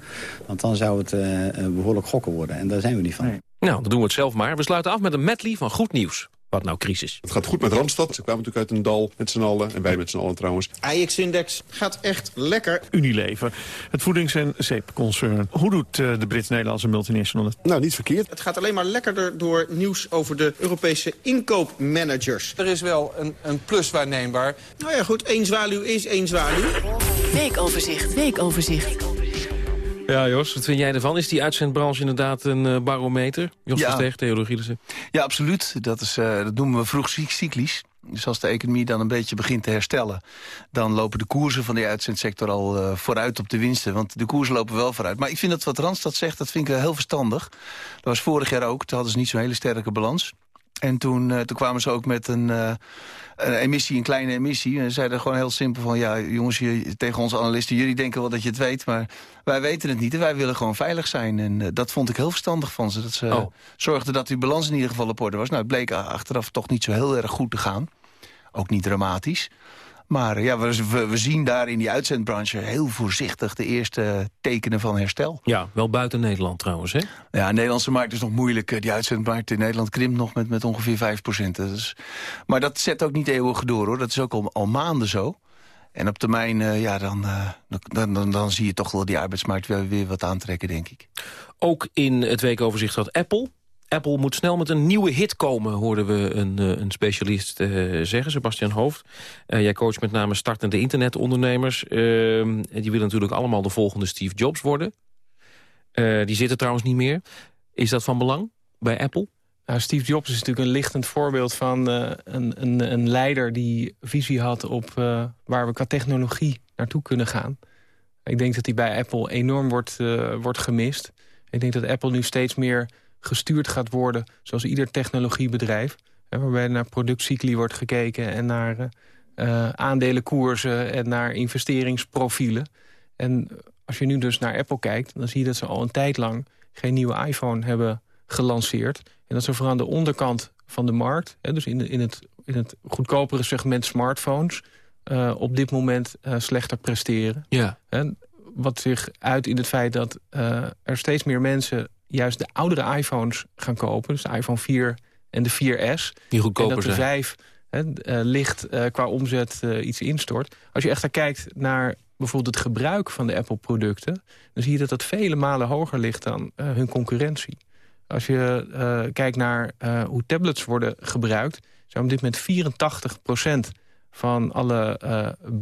Want dan zou het eh, eh, behoorlijk gokken worden. En daar zijn we niet van. Nou, dan doen we het zelf maar. We sluiten af met een medley van goed nieuws. Wat nou crisis? Het gaat goed met Randstad. Ze kwamen natuurlijk uit een dal met z'n allen. En wij met z'n allen trouwens. Ajax-index gaat echt lekker. Unilever, het voedings- en zeepconcern. Hoe doet uh, de Brits-Nederlandse multinational het? Nou, niet verkeerd. Het gaat alleen maar lekkerder door nieuws over de Europese inkoopmanagers. Er is wel een, een plus waarneembaar. Nou ja, goed. één zwaluw is één zwaluw. Weekoverzicht, weekoverzicht. Ja, Jos, wat vind jij ervan? Is die uitzendbranche inderdaad een uh, barometer? Jos Ja. Versteeg, Theodor. Ja, absoluut. Dat, is, eh, dat noemen we vroeg cy- cyclisch. Dus als de economie dan een beetje begint te herstellen... dan lopen de koersen van die uitzendsector al eh, vooruit op de winsten. Want de koersen lopen wel vooruit. Maar ik vind dat wat Randstad zegt, dat vind ik wel heel verstandig. Dat was vorig jaar ook. Toen hadden ze niet zo'n hele sterke balans. En toen, eh, toen kwamen ze ook met een, eh, een emissie, een kleine emissie. En zeiden gewoon heel simpel van... ja, jongens, je, tegen onze analisten... jullie denken wel dat je het weet, maar wij weten het niet. En wij willen gewoon veilig zijn. En eh, dat vond ik heel verstandig van ze. Dat ze Oh. zorgden dat die balans in ieder geval op orde was. Nou, het bleek achteraf toch niet zo heel erg goed te gaan. Ook niet dramatisch. Maar ja, we, zien daar in die uitzendbranche heel voorzichtig... de eerste tekenen van herstel. Ja, wel buiten Nederland trouwens, hè? Ja, de Nederlandse markt is nog moeilijk. Eh, Die uitzendmarkt in Nederland krimpt nog met, met ongeveer 5 procent. maar dat zet ook niet eeuwig door, hoor. Dat is ook al, al maanden zo. En op termijn, eh, ja, dan, eh, dan, dan, dan zie je toch wel die arbeidsmarkt weer, weer wat aantrekken, denk ik. Ook in het weekoverzicht had Apple. Apple moet snel met een nieuwe hit komen, hoorden we een, eh, een specialist eh, zeggen, Sebastian Hoofd. Eh, jij coacht met name startende internetondernemers. Eh, die willen natuurlijk allemaal de volgende Steve Jobs worden. Die zitten trouwens niet meer. Is dat van belang bij Apple? Nou, Steve Jobs is natuurlijk een lichtend voorbeeld van een, een, een leider die visie had op waar we qua technologie naartoe kunnen gaan. Ik denk dat hij bij Apple enorm wordt, wordt gemist. Ik denk dat Apple nu steeds meer gestuurd gaat worden zoals ieder technologiebedrijf. Hè, waarbij naar productcycli wordt gekeken en naar eh, aandelenkoersen en naar investeringsprofielen. En als je nu dus naar Apple kijkt, dan zie je dat ze al een tijd lang geen nieuwe iPhone hebben gelanceerd. En dat ze vooral aan de onderkant van de markt, hè, dus in, de, in, het, in het goedkopere segment smartphones, eh, op dit moment eh, slechter presteren. Ja. En wat zich uit in het feit dat er steeds meer mensen juist de oudere iPhones gaan kopen. Dus de iPhone 4 en de 4S. Die goedkoper en dat de zijn. 5 hè, eh, licht eh, qua omzet eh, iets instort. Als je echter kijkt naar bijvoorbeeld het gebruik van de Apple-producten... dan zie je dat dat vele malen hoger ligt dan hun concurrentie. Als je kijkt naar hoe tablets worden gebruikt... zijn op dit moment 84% van alle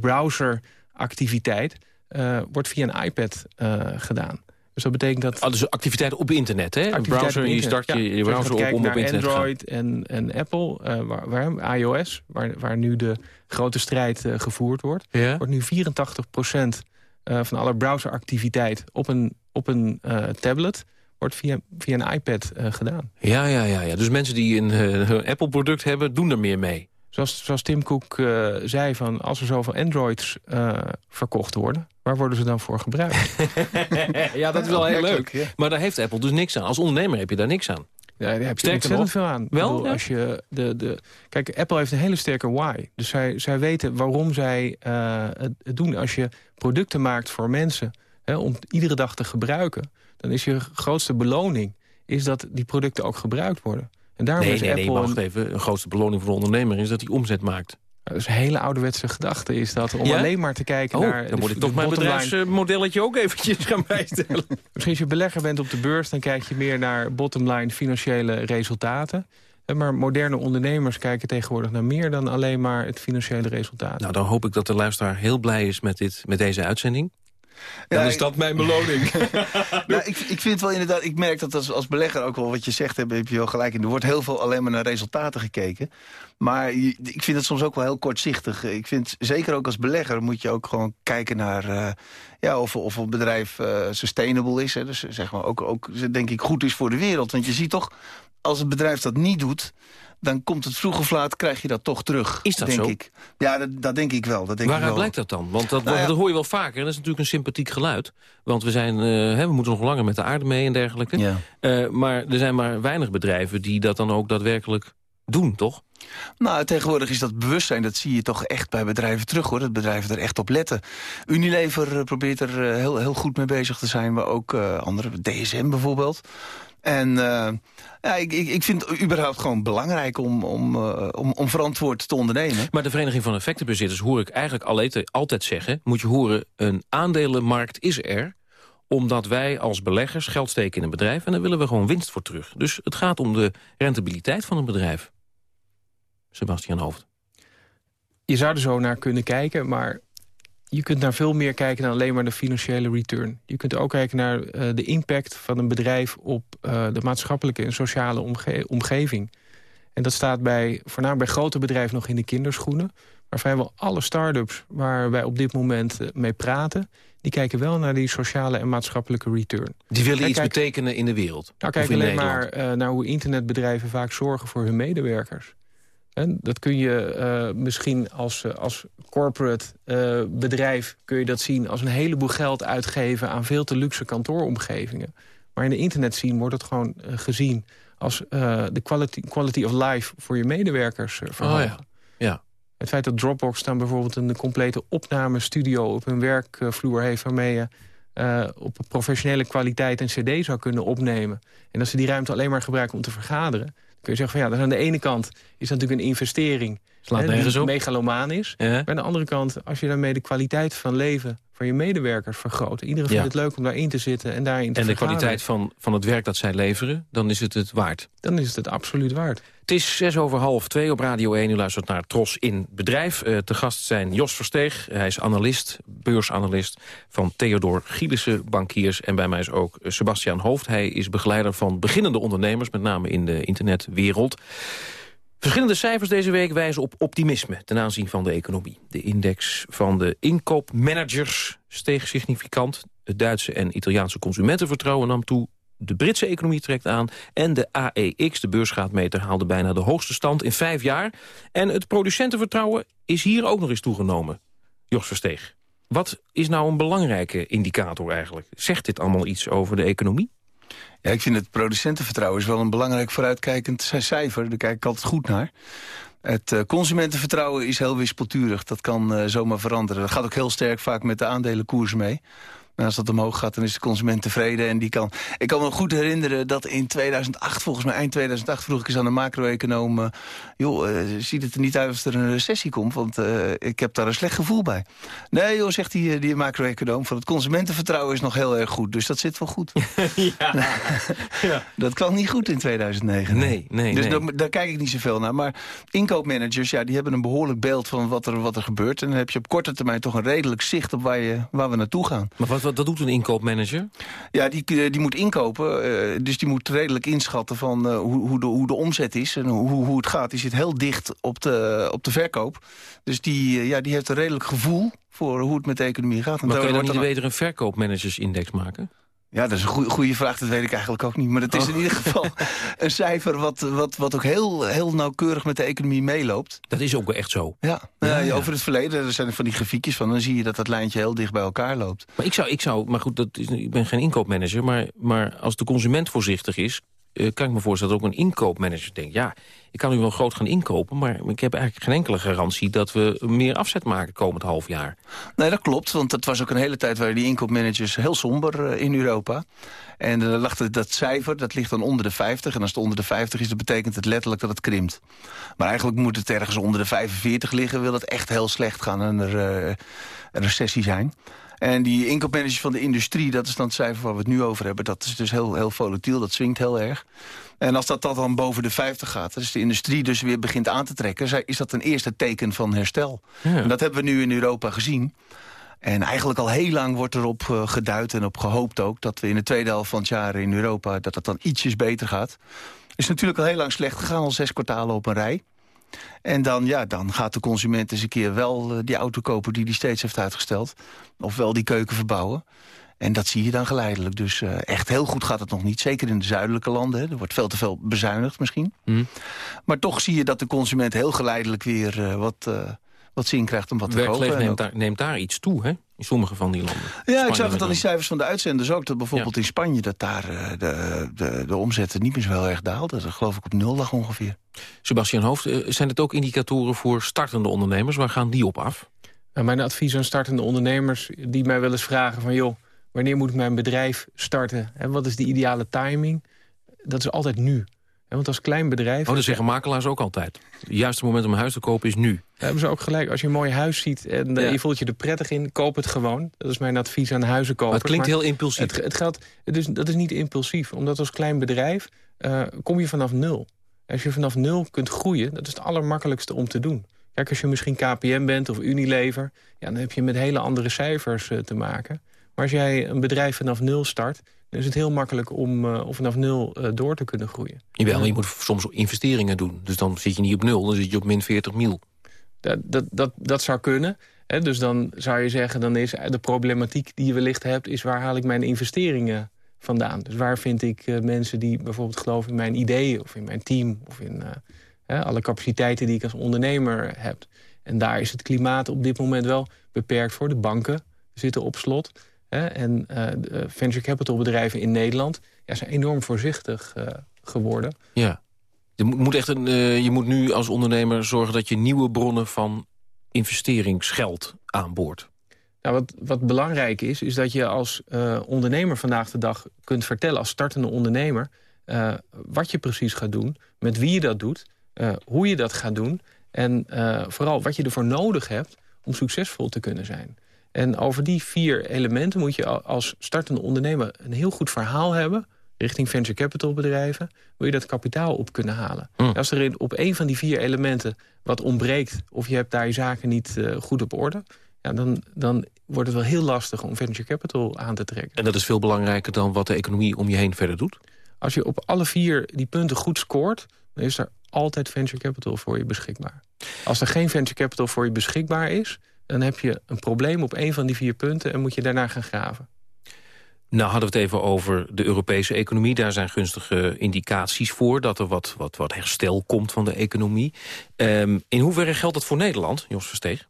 browseractiviteit... wordt via een iPad gedaan. Dus dat betekent dat... Oh, dus activiteit op internet, hè? Een browser, op je start je, ja. je browser op om op internet te gaan. Android en, en Apple, eh, waar, waar, iOS, waar, waar nu de grote strijd eh, gevoerd wordt... Ja? wordt nu 84% eh, van alle browseractiviteit op een, op een tablet... wordt via, via een iPad gedaan. Ja, ja, ja, ja. Dus mensen die een, een Apple-product hebben, doen er meer mee. Zoals, zoals Tim Cook eh, zei, van als er zoveel Androids eh, verkocht worden... waar worden ze dan voor gebruikt? [LAUGHS] ja, dat is wel heel leuk. Ja. Maar daar heeft Apple dus niks aan. Als ondernemer heb je daar niks aan. Ja, daar heb je Sterker ontzettend nog. veel aan. Wel? bedoel, Ja? als je de, de, kijk, Apple heeft een hele sterke why. Dus zij, zij weten waarom zij eh, het, doen. Als je producten maakt voor mensen hè, om iedere dag te gebruiken... dan is je grootste beloning is dat die producten ook gebruikt worden. En daarom Nee, is nee, nee, Apple wacht even. Een grootste beloning voor de ondernemer is dat hij omzet maakt. dat is een hele ouderwetse gedachte is dat om Ja? alleen maar te kijken Oh, naar dan moet de- ik de toch mijn bedrijfsmodelletje ook eventjes gaan [LAUGHS] bijstellen. Misschien als je belegger bent op de beurs... dan kijk je meer naar bottomline financiële resultaten. Eh, Maar moderne ondernemers kijken tegenwoordig naar meer... dan alleen maar het financiële resultaat. Nou, dan hoop ik dat de luisteraar heel blij is met, dit, met deze uitzending. Dan Ja, is dat mijn beloning. [LAUGHS] [LAUGHS] Nou, ik, ik vind wel inderdaad, ik merk dat als, als belegger ook wel wat je zegt, heb, heb je wel gelijk in. Er wordt heel veel alleen maar naar resultaten gekeken. Maar je- ik vind het soms ook wel heel kortzichtig. Ik vind, zeker ook als belegger moet je ook gewoon kijken naar eh, ja, of, of een bedrijf eh, sustainable is. Hè. Dus zeg maar ook, ook, denk ik, goed is voor de wereld. Want je ziet toch, als een bedrijf dat niet doet, dan komt het vroeg of laat, krijg je dat toch terug. Is dat denk zo? Ik. Ja, dat, dat denk ik wel. Dat denk ik Waaruit wel. blijkt dat dan? Want dat, Nou ja. dat hoor je wel vaker. En dat is natuurlijk een sympathiek geluid. Want we, zijn, eh, hè, we moeten nog langer met de aarde mee en dergelijke. Ja. Eh, maar er zijn maar weinig bedrijven die dat dan ook daadwerkelijk doen, toch? Nou, tegenwoordig is dat bewustzijn, dat zie je toch echt bij bedrijven terug, hoor. Dat bedrijven er echt op letten. Unilever eh, probeert er heel, heel goed mee bezig te zijn, maar ook andere, DSM bijvoorbeeld. En uh, ja, ik, ik, ik vind het überhaupt gewoon belangrijk om, om, uh, om, om verantwoord te ondernemen. Maar de Vereniging van Effectenbezitters hoor ik eigenlijk altijd, altijd zeggen... moet je horen, een aandelenmarkt is er omdat wij als beleggers geld steken in een bedrijf... en daar willen we gewoon winst voor terug. Dus het gaat om de rentabiliteit van een bedrijf. Sebastian Hoofd. Je zou er zo naar kunnen kijken, maar je kunt naar veel meer kijken dan alleen maar de financiële return. Je kunt ook kijken naar uh, de impact van een bedrijf op uh, de maatschappelijke en sociale omge omgeving. En dat staat bij, voornamelijk bij grote bedrijven nog in de kinderschoenen. Maar vrijwel alle start-ups waar wij op dit moment uh, mee praten... die kijken wel naar die sociale en maatschappelijke return. Die willen en iets kijk, betekenen in de wereld? Nou, kijk alleen Nederland. maar naar hoe internetbedrijven vaak zorgen voor hun medewerkers. En dat kun je uh, misschien als, uh, als corporate uh, bedrijf... kun je dat zien als een heleboel geld uitgeven... aan veel te luxe kantooromgevingen. Maar in de internet zien wordt het gewoon gezien... als de quality, quality of life voor je medewerkers verhogen. Oh, ja. ja. Het feit dat Dropbox dan bijvoorbeeld een complete opnamestudio... op hun werkvloer heeft waarmee je... Op professionele kwaliteit een cd zou kunnen opnemen. En dat ze die ruimte alleen maar gebruiken om te vergaderen kun je zeggen van ja, dat aan de ene kant is dat natuurlijk een investering Slaat hè, die op. megalomaan is. Ja. Maar aan de andere kant, als je daarmee de kwaliteit van leven van je medewerkers vergroot. Iedereen vindt Ja. het leuk om daarin te zitten en daarin te En de kwaliteit van, van het werk dat zij leveren, dan is het het waard. Dan is het het absoluut waard. Het is zes over half twee op Radio 1. U luistert naar Tros in Bedrijf. Eh, te gast zijn Jos Versteeg. Hij is analist, beursanalist van Theodor Gielissen Bankiers. En bij mij is ook Sebastian Hoofd. Hij is begeleider van beginnende ondernemers, met name in de internetwereld. Verschillende cijfers deze week wijzen op optimisme ten aanzien van de economie. De index van de inkoopmanagers steeg significant. Het Duitse en Italiaanse consumentenvertrouwen nam toe. De Britse economie trekt aan. En de AEX, de beursgraadmeter, haalde bijna de hoogste stand in vijf jaar. En het producentenvertrouwen is hier ook nog eens toegenomen. Jos Versteeg, wat is nou een belangrijke indicator eigenlijk? Zegt dit allemaal iets over de economie? Ja, ik vind het producentenvertrouwen is wel een belangrijk vooruitkijkend cijfer. Daar kijk ik altijd goed naar. Het uh, consumentenvertrouwen is heel wispelturig. Dat kan uh, zomaar veranderen. Dat gaat ook heel sterk vaak met de aandelenkoers mee. Als dat omhoog gaat, dan is de consument tevreden. En die kan... Ik kan me goed herinneren dat in 2008, volgens mij eind 2008... vroeg ik eens aan een macro-econoom... Uh, joh, uh, ziet het er niet uit als er een recessie komt? Want uh, ik heb daar een slecht gevoel bij. Nee, joh, zegt die, die macro-econoom... van het consumentenvertrouwen is nog heel erg goed. Dus dat zit wel goed. [LAUGHS] ja. ja. [LAUGHS] Dat kwam niet goed in 2009. Nee, nee, Dus nee. Daar, daar, kijk ik niet zoveel naar. Maar inkoopmanagers, ja, die hebben een behoorlijk beeld... van wat er, wat er gebeurt. En dan heb je op korte termijn toch een redelijk zicht... op waar, je, waar we naartoe gaan. Maar wat wat, dat doet een inkoopmanager? Ja, die, die moet inkopen. Uh, dus die moet redelijk inschatten van uh, hoe, hoe, de, hoe de omzet is en hoe, hoe het gaat. Die zit heel dicht op de, op de verkoop. Dus die, ja, die heeft een redelijk gevoel voor hoe het met de economie gaat. En maar kan je dan niet beter een verkoopmanagersindex maken? Ja, dat is een goede vraag, dat weet ik eigenlijk ook niet. Maar het is oh. in ieder geval [LAUGHS] een cijfer wat, wat, wat ook heel, heel nauwkeurig met de economie meeloopt. Dat is ook echt zo? Ja, ja, ja. over het verleden, er zijn van die grafiekjes van... dan zie je dat dat lijntje heel dicht bij elkaar loopt. Maar ik zou, ik zou maar goed, dat is, ik ben geen inkoopmanager... maar, maar als de consument voorzichtig is... Uh, kan ik me voorstellen dat ook een inkoopmanager denkt... ja, ik kan nu wel groot gaan inkopen... maar ik heb eigenlijk geen enkele garantie... dat we meer afzet maken komend half jaar. Nee, dat klopt, want dat was ook een hele tijd... waar die inkoopmanagers heel somber uh, in Europa. En uh, lag het, dat cijfer, dat ligt dan onder de 50. En als het onder de 50 is, dat betekent het letterlijk dat het krimpt. Maar eigenlijk moet het ergens onder de 45 liggen... wil het echt heel slecht gaan en er een recessie zijn. En die inkoopmanagers van de industrie, dat is dan het cijfer waar we het nu over hebben. Dat is dus heel, heel volatiel, dat swingt heel erg. En als dat, dat dan boven de 50 gaat, dus de industrie dus weer begint aan te trekken... is dat een eerste teken van herstel. Ja. En dat hebben we nu in Europa gezien. En eigenlijk al heel lang wordt erop uh, geduid en op gehoopt ook... dat we in de tweede helft van het jaar in Europa... dat het dan ietsjes beter gaat. is natuurlijk al heel lang slecht gegaan, al zes kwartalen op een rij. En dan, ja, dan gaat de consument eens een keer wel uh, die auto kopen die hij steeds heeft uitgesteld. Of wel die keuken verbouwen. En dat zie je dan geleidelijk. Dus uh, echt heel goed gaat het nog niet. Zeker in de zuidelijke landen. Hè. Er wordt veel te veel bezuinigd misschien. Mm. Maar toch zie je dat de consument heel geleidelijk weer uh, wat, wat zin krijgt om wat te kopen. Werkleven neemt daar, neemt daar iets toe, hè? In sommige van die landen. Ja, Spanje ik zag het aan die cijfers van de uitzenders ook. Dat bijvoorbeeld ja. in Spanje dat daar uh, de, de, de omzetten niet meer zo heel erg daalde. Dat geloof ik op nul lag ongeveer. Sebastian Hoofd, uh, zijn het ook indicatoren voor startende ondernemers? Waar gaan die op af? Nou, mijn advies aan startende ondernemers die mij wel eens vragen van... joh, wanneer moet ik mijn bedrijf starten? En wat is de ideale timing? dat is altijd nu. Want als klein bedrijf... Oh, dat zeggen makelaars ook altijd. Het juiste moment om een huis te kopen is nu. Daar hebben ze ook gelijk. Als je een mooi huis ziet en uh, je voelt je er prettig in, koop het gewoon. Dat is mijn advies aan huizenkopers. Maar het klinkt heel impulsief. Het, het geldt, het is, dat is niet impulsief. Omdat als klein bedrijf uh, kom je vanaf nul. Als je vanaf nul kunt groeien, dat is het allermakkelijkste om te doen. Kijk, als je misschien KPM bent of Unilever... Ja, dan heb je met hele andere cijfers uh, te maken. Maar als jij een bedrijf vanaf nul start... dan is het heel makkelijk om, uh, vanaf nul uh, door te kunnen groeien. Jawel, maar je moet soms investeringen doen. Dus dan zit je niet op nul, dan zit je op min 40 mil. Dat, dat, dat, dat zou kunnen. Hè? Dus dan zou je zeggen, dan is de problematiek die je wellicht hebt... is waar haal ik mijn investeringen vandaan? Dus waar vind ik uh, mensen die bijvoorbeeld geloven in mijn ideeën... of in mijn team, of in uh, alle capaciteiten die ik als ondernemer heb. En daar is het klimaat op dit moment wel beperkt voor. De banken zitten op slot. Hè? En uh, de venture capital bedrijven in Nederland ja, zijn enorm voorzichtig geworden. Ja. Je moet, echt een, je moet nu als ondernemer zorgen dat je nieuwe bronnen van investeringsgeld aanboort. Nou, wat, wat belangrijk is, is dat je als ondernemer vandaag de dag kunt vertellen... als startende ondernemer, wat je precies gaat doen... met wie je dat doet, hoe je dat gaat doen... en vooral wat je ervoor nodig hebt om succesvol te kunnen zijn. En over die vier elementen moet je als startende ondernemer... een heel goed verhaal hebben richting venture capital bedrijven... wil je dat kapitaal op kunnen halen. Mm. Als er in, op een van die vier elementen wat ontbreekt... of je hebt daar je zaken niet goed op orde... Ja, dan, dan wordt het wel heel lastig om venture capital aan te trekken. En dat is veel belangrijker dan wat de economie om je heen verder doet? Als je op alle vier die punten goed scoort... dan is er altijd venture capital voor je beschikbaar. Als er geen venture capital voor je beschikbaar is... dan heb je een probleem op een van die vier punten... en moet je daarna gaan graven. Nou hadden we het even over de Europese economie. Daar zijn gunstige indicaties voor dat er wat, wat, wat herstel komt van de economie. Um, in hoeverre geldt dat voor Nederland, Jos Versteeg?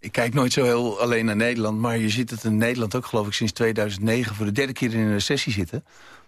Ik kijk nooit zo heel alleen naar Nederland, maar je ziet het in Nederland ook geloof ik sinds 2009 voor de derde keer in een recessie zitten.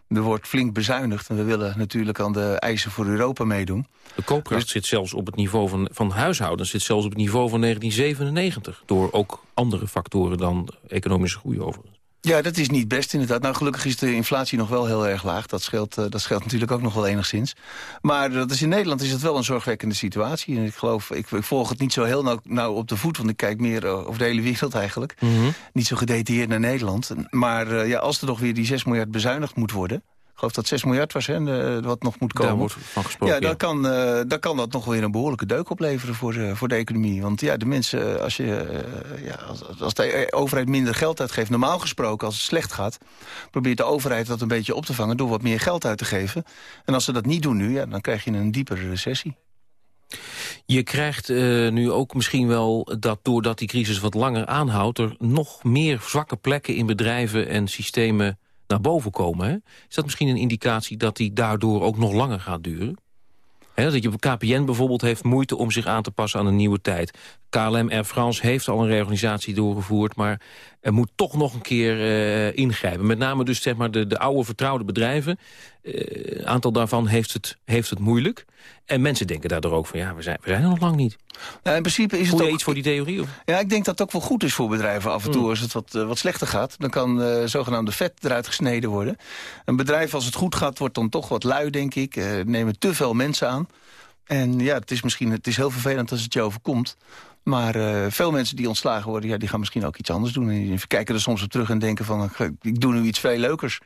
Er wordt flink bezuinigd en we willen natuurlijk aan de eisen voor Europa meedoen. De koopkracht dus... zit zelfs op het niveau van, van huishoudens, zit zelfs op het niveau van 1997. Door ook andere factoren dan economische groei overigens. Ja, dat is niet best inderdaad. Nou, gelukkig is de inflatie nog wel heel erg laag. Dat scheelt, uh, dat scheelt natuurlijk ook nog wel enigszins. Maar dat is in Nederland is het wel een zorgwekkende situatie. En ik geloof, ik, ik volg het niet zo heel nauw, op de voet... want ik kijk meer uh, over de hele wereld eigenlijk. Mm -hmm. Niet zo gedetailleerd naar Nederland. Maar uh, ja, als er nog weer die 6 miljard bezuinigd moet worden... Ik geloof dat 6 miljard was, hè, wat nog moet komen. Daar wordt van gesproken, ja, dan, ja. Kan, uh, dan kan dat nog weer een behoorlijke deuk opleveren voor de, voor de economie. Want ja, de mensen, als, je, uh, ja, als, als de overheid minder geld uitgeeft... normaal gesproken, als het slecht gaat... probeert de overheid dat een beetje op te vangen... door wat meer geld uit te geven. En als ze dat niet doen nu, ja, dan krijg je een diepere recessie. Je krijgt uh, nu ook misschien wel dat doordat die crisis wat langer aanhoudt... er nog meer zwakke plekken in bedrijven en systemen naar boven komen. Is dat misschien een indicatie dat die daardoor ook nog langer gaat duren? Dat je KPN bijvoorbeeld heeft moeite om zich aan te passen aan een nieuwe tijd. KLM Air France heeft al een reorganisatie doorgevoerd... maar er moet toch nog een keer uh, ingrijpen. Met name dus zeg maar de, de oude vertrouwde bedrijven. Uh, een aantal daarvan heeft het, heeft het moeilijk. En mensen denken daardoor ook van ja, we zijn, we zijn er nog lang niet. Nou, in principe is Voel het ook, iets voor die theorie? Of? Ja, ik denk dat het ook wel goed is voor bedrijven af en toe. Mm. Als het wat, uh, wat slechter gaat, dan kan uh, zogenaamde vet eruit gesneden worden. Een bedrijf als het goed gaat, wordt dan toch wat lui, denk ik. Nemen te veel mensen aan. En ja, het is misschien het is heel vervelend als het je overkomt. Maar uh, veel mensen die ontslagen worden, ja, die gaan misschien ook iets anders doen. En die kijken er soms op terug en denken van, ik doe nu iets veel leukers.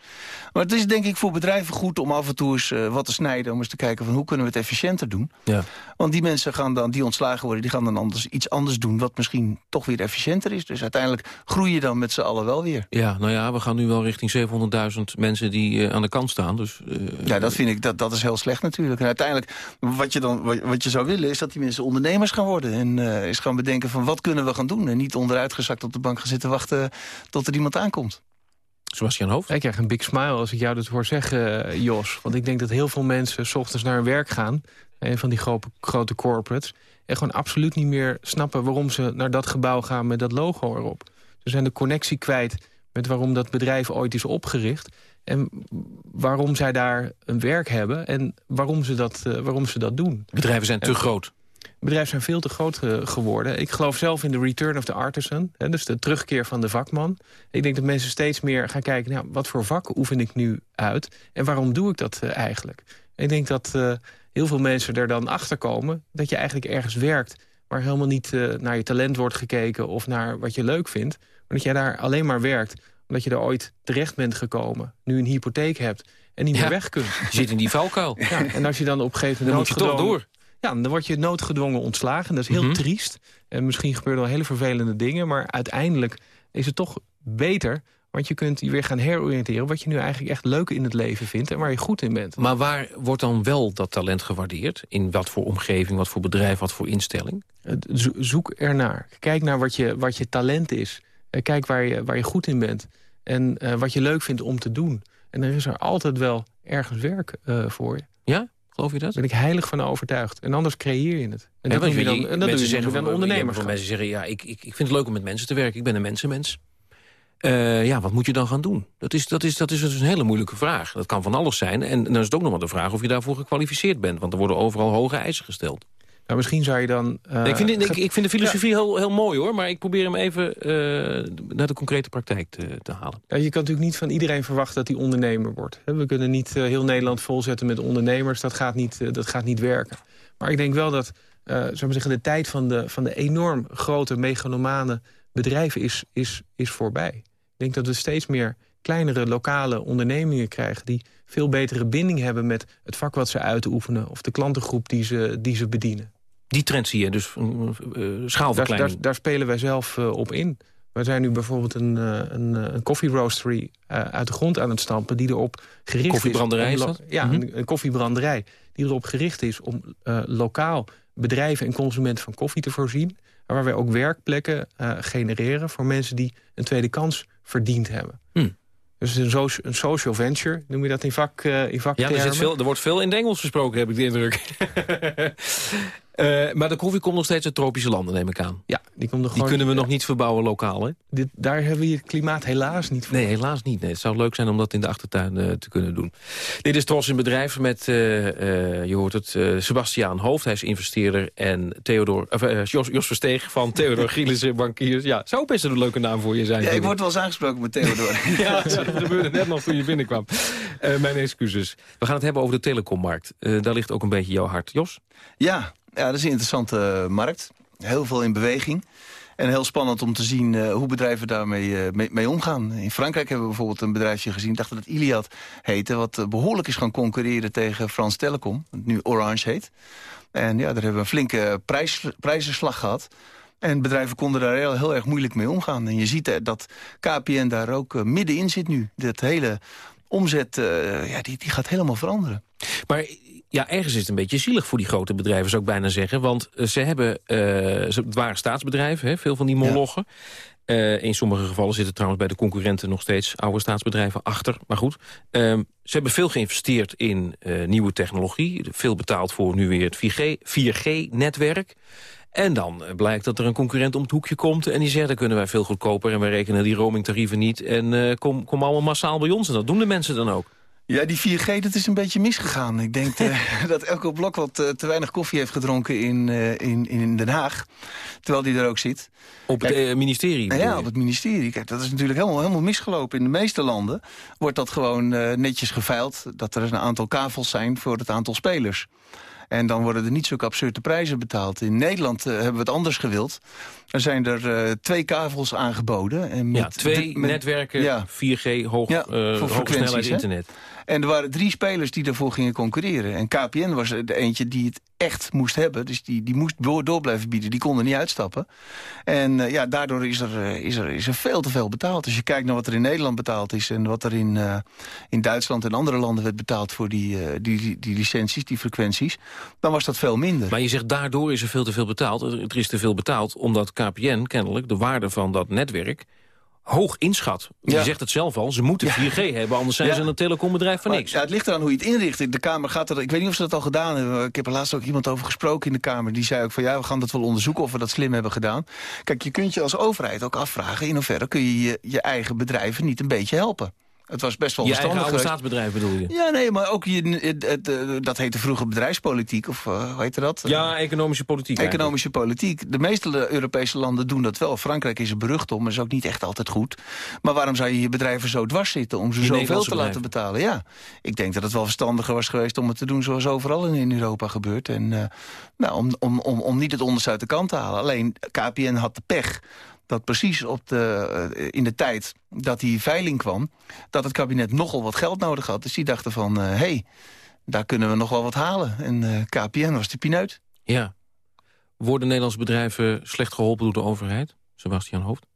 Maar het is denk ik voor bedrijven goed om af en toe eens uh, wat te snijden. Om eens te kijken van hoe kunnen we het efficiënter doen. Ja. Want die mensen gaan dan, die ontslagen worden, die gaan dan anders, iets anders doen. Wat misschien toch weer efficiënter is. Dus uiteindelijk groei je dan met z'n allen wel weer. Ja, nou ja, we gaan nu wel richting 700.000 mensen die uh, aan de kant staan. Dus, ja, dat vind ik, dat, dat is heel slecht natuurlijk. En uiteindelijk, wat je, dan, wat, wat je zou willen, is dat die mensen ondernemers gaan worden. En is gaan bedenken van wat kunnen we gaan doen. En niet onderuitgezakt op de bank gaan zitten wachten tot er iemand aankomt. Sebastian Hoofd? Ik krijg een big smile als ik jou dat hoor zeggen, Jos. Want ik denk dat heel veel mensen s ochtends naar hun werk gaan. Een van die grote, grote corporates. En gewoon absoluut niet meer snappen waarom ze naar dat gebouw gaan met dat logo erop. Ze zijn de connectie kwijt met waarom dat bedrijf ooit is opgericht. En waarom zij daar een werk hebben en waarom ze dat, uh, waarom ze dat doen. Bedrijven zijn te en, groot. Bedrijven zijn veel te groot eh, geworden. Ik geloof zelf in de return of the artisan. Hè, dus de terugkeer van de vakman. Ik denk dat mensen steeds meer gaan kijken... Nou, wat voor vak oefen ik nu uit? En waarom doe ik dat uh, eigenlijk? Ik denk dat uh, heel veel mensen er dan achter komen... dat je eigenlijk ergens werkt... waar helemaal niet naar je talent wordt gekeken... of naar wat je leuk vindt. Maar dat jij daar alleen maar werkt omdat je er ooit terecht bent gekomen... nu een hypotheek hebt en niet meer weg kunt. Je zit in die valkuil. Ja, en als je dan op een gegeven moment... Dan moet je toch door. Ja, dan word je noodgedwongen ontslagen. Dat is heel Mhm. triest. En misschien gebeuren er hele vervelende dingen... maar uiteindelijk is het toch beter... want je kunt je weer gaan heroriënteren... wat je nu eigenlijk echt leuk in het leven vindt... en waar je goed in bent. Maar waar wordt dan wel dat talent gewaardeerd? In wat voor omgeving, wat voor bedrijf, wat voor instelling? Zoek ernaar. Kijk naar wat je, wat je talent is. Eh, Kijk waar je, waar je goed in bent. En eh, wat je leuk vindt om te doen. En er is er altijd wel ergens werk eh, voor je. Ja? Geloof je dat? Daar ben ik heilig van overtuigd. En anders creëer je het. En dat je dan, en dat mensen doe je zeggen dan van- ondernemers. Van mensen zeggen, ja, ik, ik, ik vind het leuk om met mensen te werken. Ik ben een mensenmens. Eh, ja, wat moet je dan gaan doen? Dat is, dat, is, dat is dus een hele moeilijke vraag. Dat kan van alles zijn. En dan is het ook nog maar de vraag of je daarvoor gekwalificeerd bent. Want er worden overal hoge eisen gesteld. Nou, misschien zou je dan... eh, ik, vind, ik, ik vind de filosofie heel, heel mooi hoor. Maar ik probeer hem even eh, naar de concrete praktijk te, te halen. Ja, je kan natuurlijk niet van iedereen verwachten dat hij ondernemer wordt. We kunnen niet eh, heel Nederland volzetten met ondernemers. Dat gaat niet, dat gaat niet werken. Maar ik denk wel dat zou maar zeggen, de tijd van de, van de enorm grote megalomane bedrijven is, is, is voorbij. Ik denk dat we steeds meer kleinere lokale ondernemingen krijgen... die veel betere binding hebben met het vak wat ze uitoefenen... of de klantengroep die ze, die ze bedienen. Die trend zie je dus, Daar, schaalverkleining. daar, daar spelen wij zelf eh, op in. We zijn nu bijvoorbeeld een, eh, een, eh, een coffee roastery eh, uit de grond aan het stampen... die erop gericht Koffiebranderij is... lo- Ja, Mhm. een, een koffiebranderij die erop gericht is... om eh, lokaal bedrijven en consumenten van koffie te voorzien... waar wij ook werkplekken eh, genereren... voor mensen die een tweede kans verdiend hebben. Hm. Dus een, so een social venture, noem je dat in, vak, eh in Ja, er, zit veel, er wordt veel in het Engels gesproken, heb ik de indruk. Eh, maar de koffie komt nog steeds uit tropische landen, neem ik aan. Ja, die, komt er Die gewoon, kunnen we nog niet verbouwen lokaal, hè? Dit, daar hebben we hier het klimaat helaas niet voor. Nee, helaas niet. Nee, het zou leuk zijn om dat in de achtertuin eh, te kunnen doen. Dit is Tros in Bedrijf met, eh, eh, je hoort het, eh Sebastiaan Hoofd. Hij is investeerder. En Theodor, of, Jos, Jos Versteeg van Theodor [LAUGHS] Gielissen Bankiers. Ja, zou best een leuke naam voor je zijn. Ja, ik word wel eens aangesproken met Theodor. [LAUGHS] ja, dat gebeurde net nog toen je binnenkwam. Eh, mijn excuses. We gaan het hebben over de telecommarkt. Eh, daar ligt ook een beetje jouw hart. Jos? Ja, ja, dat is een interessante eh, markt. Heel veel in beweging. En heel spannend om te zien eh, hoe bedrijven daarmee eh, mee, omgaan. In Frankrijk hebben we bijvoorbeeld een bedrijfje gezien... ik dacht dat Iliad heette... wat eh, behoorlijk is gaan concurreren tegen Frans Telecom. Nu Orange heet. En ja, daar hebben we een flinke prijs, prijzenslag gehad. En bedrijven konden daar heel, erg moeilijk mee omgaan. En je ziet dat KPN daar ook middenin zit nu. Dat hele omzet, ja, die, die gaat helemaal veranderen. Maar ja, ergens is het een beetje zielig voor die grote bedrijven, zou ik bijna zeggen. Want eh, ze hebben, ze, het waren staatsbedrijven, hè, veel van die molochen. Eh, in sommige gevallen zitten trouwens bij de concurrenten nog steeds oude staatsbedrijven achter. Maar goed, ehm, ze hebben veel geïnvesteerd in nieuwe technologie. Veel betaald voor nu weer het 4G 4G-netwerk. En dan blijkt dat er een concurrent om het hoekje komt... en die zegt, dan kunnen wij veel goedkoper... en wij rekenen die roamingtarieven niet... en kom, kom allemaal massaal bij ons. En dat doen de mensen dan ook. Ja, die 4G, dat is een beetje misgegaan. Ik denk eh, [LAUGHS] dat Elko Blok wat eh, te weinig koffie heeft gedronken in, eh, in, in Den Haag. Terwijl die er ook zit. Op het ministerie? Nou ja, op het ministerie. Kijk, dat is natuurlijk helemaal, helemaal misgelopen. In de meeste landen wordt dat gewoon netjes geveild. Dat er een aantal kavels zijn voor het aantal spelers. En dan worden er niet zulke absurde prijzen betaald. In Nederland hebben we het anders gewild. Er zijn er twee kavels aangeboden. En Ja, met- twee met- netwerken, ja. 4G, hoog, Ja, hoge snelheid hè? En er waren drie spelers die daarvoor gingen concurreren. En KPN was de eentje die het echt moest hebben. Dus die, die moest door, blijven bieden. Die konden niet uitstappen. En eh, ja, daardoor is er, eh, is, er, is er veel te veel betaald. Als je kijkt naar wat er in Nederland betaald is... en wat er in, eh, in Duitsland en andere landen werd betaald... voor die, die, die, licenties, die frequenties... dan was dat veel minder. Maar je zegt, daardoor is er veel te veel betaald. Er is te veel betaald omdat KPN kennelijk de waarde van dat netwerk hoog inschat. Je zegt het zelf al, ze moeten 4G hebben... anders zijn Ja. ze een telecombedrijf van Maar, niks. ja, het ligt eraan hoe je het inricht. De Kamer gaat er, ik weet niet of ze dat al gedaan hebben. Ik heb er laatst ook iemand over gesproken in de Kamer. Die zei ook van ja, we gaan dat wel onderzoeken of we dat slim hebben gedaan. Kijk, je kunt je als overheid ook afvragen... in hoeverre kun je je, je eigen bedrijven niet een beetje helpen. Het was best wel Je verstandig geweest. staatsbedrijf bedoel je? Ja, nee, maar ook je, het, het, eh, dat heette vroeger bedrijfspolitiek, of eh, hoe heette dat? Ja, economische politiek eigenlijk. Economische politiek. De meeste Europese landen doen dat wel. Frankrijk is er berucht om, maar is ook niet echt altijd goed. Maar waarom zou je je bedrijven zo dwars zitten om ze Je zoveel te laten betalen? Ja, ik denk dat het wel verstandiger was geweest om het te doen zoals overal in, Europa gebeurt. En eh, nou, om, om, om, om niet het onderste uit de kant te halen. Alleen KPN had de pech dat precies op de, eh, in de tijd dat die veiling kwam... dat het kabinet nogal wat geld nodig had. Dus die dachten van, hé, hey, daar kunnen we nog wel wat halen. En eh, KPN was de pineut. Ja. Worden Nederlandse bedrijven slecht geholpen door de overheid? Sebastian Hoofd?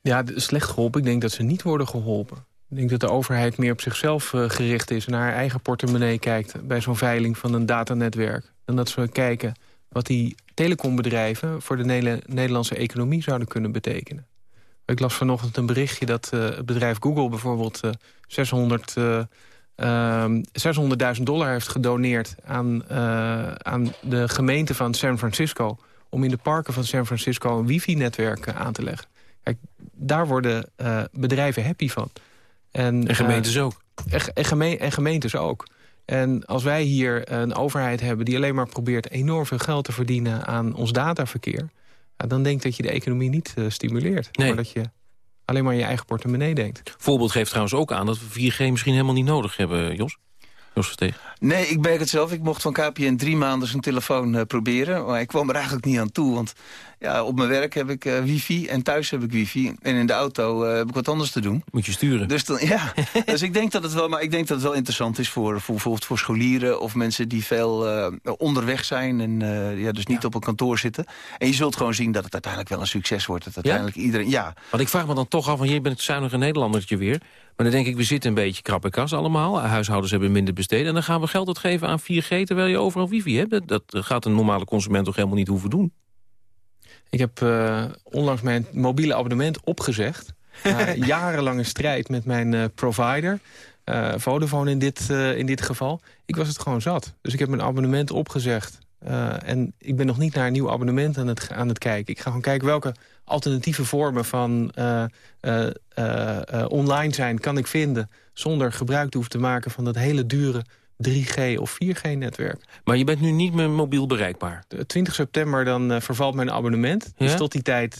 Ja, slecht geholpen. Ik denk dat ze niet worden geholpen. Ik denk dat de overheid meer op zichzelf eh, gericht is... en naar haar eigen portemonnee kijkt bij zo'n veiling van een datanetwerk. Dan dat ze kijken wat die telecombedrijven... voor de Nederlandse economie zouden kunnen betekenen. Ik las vanochtend een berichtje dat eh, het bedrijf Google bijvoorbeeld... eh, 600... eh, ehm, 600.000 dollar heeft gedoneerd aan, aan de gemeente van San Francisco... om in de parken van San Francisco een wifi-netwerk aan te leggen. Kijk, daar worden bedrijven happy van. En, En gemeentes ook. En, en, geme- en gemeentes ook. En als wij hier een overheid hebben die alleen maar probeert... enorm veel geld te verdienen aan ons dataverkeer... dan denk dat je de economie niet eh, stimuleert. Nee. Maar dat je alleen maar aan je eigen portemonnee denkt. Voorbeeld geeft trouwens ook aan dat we 4G misschien helemaal niet nodig hebben, Jos. Jos Versteeg. Nee, ik merk het zelf. Ik mocht van KPN drie maanden zijn telefoon eh, proberen. Maar ik kwam er eigenlijk niet aan toe. Want ja, op mijn werk heb ik eh, wifi en thuis heb ik wifi. En in de auto eh, heb ik wat anders te doen. Moet je sturen. Dus, dan, ja, [LAUGHS] dus ik denk dat het wel, maar ik denk dat het wel interessant is voor, voor bijvoorbeeld voor scholieren of mensen die veel onderweg zijn en ja, dus niet op een kantoor zitten. En je zult gewoon zien dat het uiteindelijk wel een succes wordt. Dat uiteindelijk iedereen, ja, Want ik vraag me dan toch af, want jij bent het zuinige Nederlandertje weer. Maar dan denk ik, we zitten een beetje krap in kas allemaal. Huishoudens hebben minder besteed. En dan gaan we geld uitgeven aan 4G terwijl je overal wifi hebt. Dat, gaat een normale consument toch helemaal niet hoeven doen? Ik heb eh, onlangs mijn mobiele abonnement opgezegd. [LAUGHS] Na jarenlange strijd met mijn eh, provider. eh, Vodafone in dit, in dit geval. Ik was het gewoon zat. Dus ik heb mijn abonnement opgezegd. Eh, en ik ben nog niet naar een nieuw abonnement aan het, aan het kijken. Ik ga gewoon kijken welke alternatieve vormen van eh, eh, online zijn kan ik vinden... zonder gebruik te hoeven te maken van dat hele dure 3G of 4G-netwerk. Maar je bent nu niet meer mobiel bereikbaar. De 20 september dan vervalt mijn abonnement. Dus tot die tijd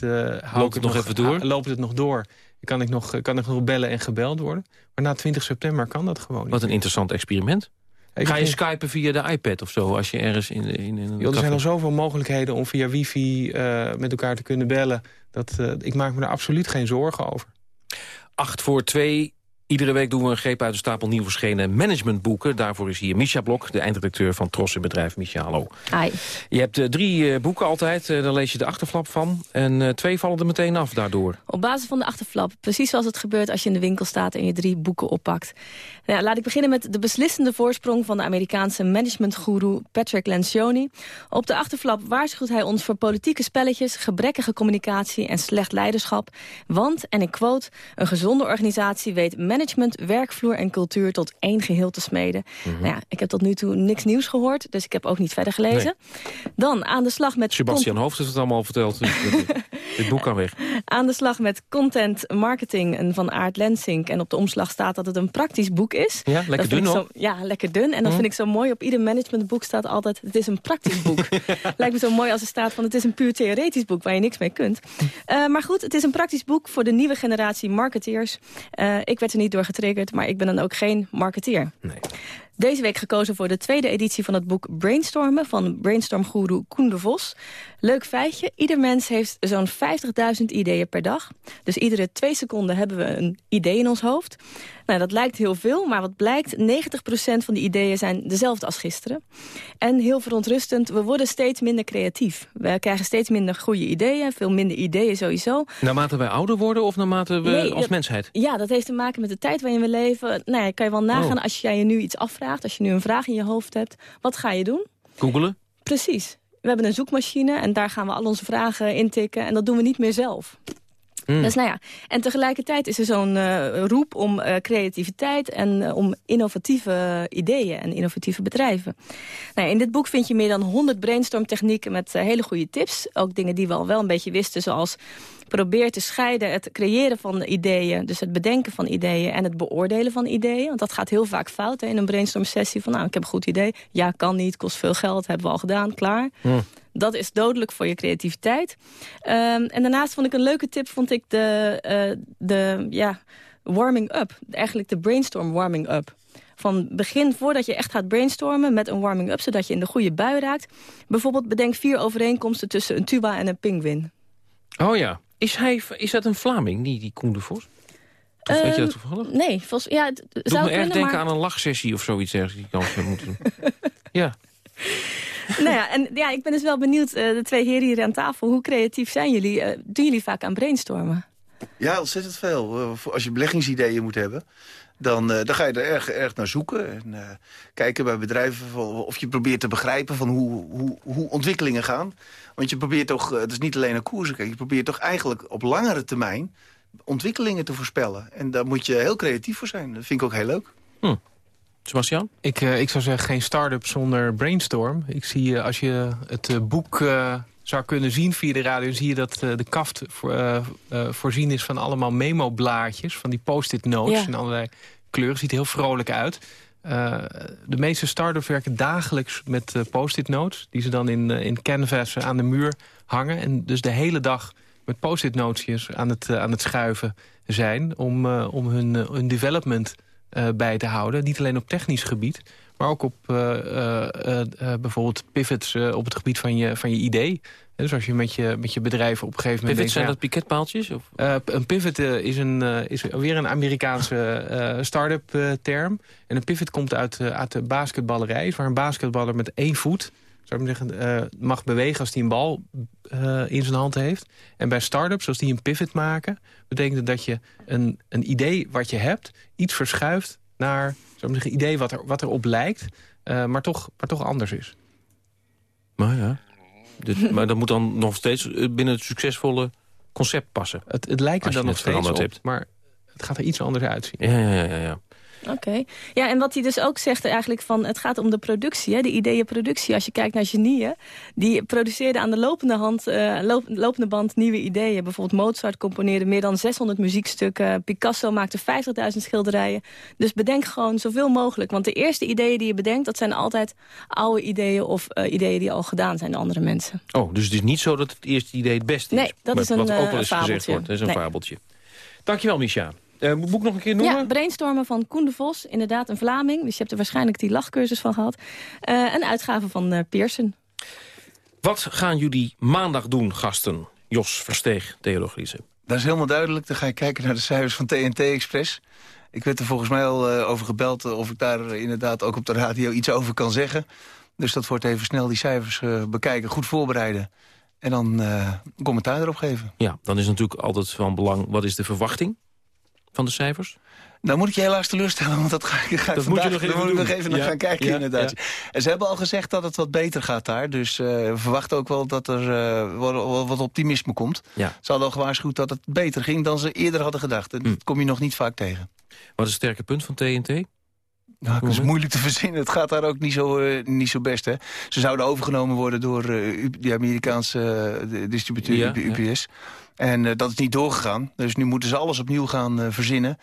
Loopt het nog even door? loopt het nog door. Kan ik nog, kan ik nog bellen en gebeld worden. Maar na 20 september kan dat gewoon niet. Wat een interessant experiment. Ik Ga je skypen via de iPad of zo als je ergens in, in, er zijn al zoveel mogelijkheden om via wifi eh, met elkaar te kunnen bellen. Dat, eh, ik maak me daar absoluut geen zorgen over. 8 voor 2. Iedere week doen we een greep uit de stapel nieuw verschenen managementboeken. Daarvoor is hier Misha Blok, de eindredacteur van Tros in Bedrijf. Misha, hallo. Hi. Je hebt eh, drie eh, boeken altijd, eh, daar lees je de achterflap van. En twee vallen er meteen af daardoor. Op basis van de achterflap. Precies zoals het gebeurt als je in de winkel staat en je drie boeken oppakt. Nou, laat ik beginnen met de beslissende voorsprong van de Amerikaanse managementgoeroe Patrick Lencioni. Op de achterflap waarschuwt hij ons voor politieke spelletjes, gebrekkige communicatie en slecht leiderschap. Want, en ik quote, een gezonde organisatie weet management, werkvloer en cultuur tot één geheel te smeden. Nou ja, ik heb tot nu toe niks nieuws gehoord, dus ik heb ook niet verder gelezen. Dan aan de slag met... Sebastian Hoofd heeft het allemaal al verteld. [LAUGHS] Dus dit, boek kan weg. aan de slag met content marketing en van Aart Lensink. En op de omslag staat dat het een praktisch boek is. Ja, lekker Dat dun. Ja, lekker dun. En dat Hm. vind ik zo mooi. Op ieder managementboek staat altijd, het is een praktisch boek. [LAUGHS] Lijkt me zo mooi als er staat van, het is een puur theoretisch boek waar je niks mee kunt. Eh, maar goed, het is een praktisch boek voor de nieuwe generatie marketeers. Eh, ik werd er niet door getriggerd, maar ik ben dan ook geen marketeer. Deze week gekozen voor de tweede editie van het boek Brainstormen... van brainstormgoeroe Koen de Vos. Leuk feitje, ieder mens heeft zo'n 50.000 ideeën per dag. Dus iedere twee seconden hebben we een idee in ons hoofd. Nou, dat lijkt heel veel, maar wat blijkt... 90% van die ideeën zijn dezelfde als gisteren. En heel verontrustend, we worden steeds minder creatief. We krijgen steeds minder goede ideeën, veel minder ideeën sowieso. Naarmate wij ouder worden of naarmate we Nee, als dat- mensheid? Ja, dat heeft te maken met de tijd waarin we leven. Nou ja, kan je wel nagaan Oh. als jij je nu iets afvraagt... als je nu een vraag in je hoofd hebt, wat ga je doen? Googelen? Precies. We hebben een zoekmachine en daar gaan we al onze vragen intikken... en dat doen we niet meer zelf. Hmm. Dus nou ja, en tegelijkertijd is er zo'n eh, roep om eh, creativiteit en eh, om innovatieve ideeën en innovatieve bedrijven. Nou, ja, in dit boek vind je meer dan 100 brainstormtechnieken met hele goede tips. Ook dingen die we al wel een beetje wisten, zoals probeer te scheiden het creëren van ideeën... dus het bedenken van ideeën en het beoordelen van ideeën. Want dat gaat heel vaak fout hè, in een brainstorm sessie. Van nou, ik heb een goed idee. Ja, kan niet, kost veel geld, hebben we al gedaan, klaar. Dat is dodelijk voor je creativiteit. Ehm, en daarnaast vond ik een leuke tip, vond ik de, uh, de ja, warming up. Eigenlijk de brainstorm warming up van begin, voordat je echt gaat brainstormen met een warming-up... zodat je in de goede bui raakt. Bijvoorbeeld bedenk vier overeenkomsten tussen een tuba en een pinguïn. Oh ja. Is, hij, is dat een Vlaming, die, die Koen de Vos? Of weet je dat toevallig? Nee, volgens, ja, het zou me erg denken maar... aan een lachsessie of zoiets ergens die kans moeten doen. [LAUGHS] ja. nou ja, en ja, ik ben dus wel benieuwd, eh, de twee heren hier aan tafel... hoe creatief zijn jullie? Eh, doen jullie vaak aan brainstormen? Ja, ontzettend veel. Eh, Als je beleggingsideeën moet hebben, dan, eh, dan ga je er erg, erg naar zoeken. En, eh, kijken bij bedrijven of je probeert te begrijpen van hoe, hoe, hoe ontwikkelingen gaan. Want je probeert toch, eh, het is niet alleen een koersen, kijken, je probeert toch eigenlijk op langere termijn ontwikkelingen te voorspellen. En daar moet je heel creatief voor zijn. Dat vind ik ook heel leuk. Sebastian? Ik, eh, ik zou zeggen geen start-up zonder brainstorm. Ik zie eh, als je het eh, boek eh, zou kunnen zien via de radio... zie je dat eh, de kaft voor, voorzien is van allemaal memo-blaadjes... van die post-it notes Ja. in allerlei kleuren. Ziet er heel vrolijk uit. Eh, de meeste start-ups werken dagelijks met eh, post-it notes... die ze dan in, eh, in canvas aan de muur hangen. En dus de hele dag met post-it notesjes aan het, aan het schuiven zijn... om, om hun, hun development bij te houden. Niet alleen op technisch gebied, maar ook op eh, eh, eh, eh, bijvoorbeeld pivots eh, op het gebied van je, van je idee. Dus als je met je, met je bedrijf op een gegeven moment... Pivots, zijn dat piketpaaltjes? Of? eh, een pivot eh, is, een, eh, is weer een Amerikaanse eh, start-up eh, term. En een pivot komt uit, eh, uit de basketballerij. Is waar een basketballer met één voet zou ik maar zeggen, eh, mag bewegen als hij een bal eh, in zijn hand heeft. En bij start-ups, als die een pivot maken... betekent het dat je een, een idee wat je hebt... iets verschuift naar zou ik zeggen, idee wat, er, wat erop lijkt... eh, maar, toch, maar toch anders is. Maar ja. Dus, [LAUGHS] maar dat moet dan nog steeds binnen het succesvolle concept passen. Het, het lijkt er dan nog steeds op, hebt. maar het gaat er iets anders uitzien. Ja, ja, ja. ja, Oké. Ja, en wat hij dus ook zegt eigenlijk van... het gaat om de productie, hè, de ideeënproductie. Als je kijkt naar genieën, die produceerden aan de lopende, hand, eh, loop- lopende band nieuwe ideeën. Bijvoorbeeld Mozart componeerde meer dan 600 muziekstukken. Picasso maakte 50.000 schilderijen. Dus bedenk gewoon zoveel mogelijk. Want de eerste ideeën die je bedenkt... dat zijn altijd oude ideeën of eh, ideeën die al gedaan zijn door andere mensen. Oh, dus het is niet zo dat het eerste idee het beste is. Nee, dat is een, Wat ook eh, wel eens gezegd fabeltje. wordt. Dat is een Nee. fabeltje. Dankjewel, Micha. Eh, moet boek nog een keer noemen? Ja, brainstormen van Koen de Vos. Inderdaad, een Vlaming. Dus je hebt er waarschijnlijk die lachcursus van gehad. Eh, een uitgave van eh, Pearson. Wat gaan jullie maandag doen, gasten? Jos Versteeg, Theodor Griese. Dat is helemaal duidelijk. Dan ga ik kijken naar de cijfers van TNT Express. Ik werd er volgens mij al eh, over gebeld eh, of ik daar eh, inderdaad ook op de radio iets over kan zeggen. Dus dat wordt even snel die cijfers eh, bekijken, goed voorbereiden. En dan eh, een commentaar erop geven. Ja, dan is natuurlijk altijd van belang... wat is de verwachting van de cijfers? Nou moet ik je helaas teleurstellen, want dat ga ik, ga ik Dat moet je vandaag nog even nog even naar gaan kijken ja, inderdaad. En ze hebben al gezegd dat het wat beter gaat daar. Dus we verwachten ook wel dat er eh, wat, wat optimisme komt. Ja. Ze hadden al gewaarschuwd dat het beter ging dan ze eerder hadden gedacht. En Hm. dat kom je nog niet vaak tegen. Wat is het sterke punt van TNT? Nou, dat is moeilijk te verzinnen. Het gaat daar ook niet zo, eh, niet zo best. Hè. Ze zouden overgenomen worden door de Amerikaanse distributeur de. UPS. En eh, dat is niet doorgegaan. Dus nu moeten ze alles opnieuw gaan eh, verzinnen.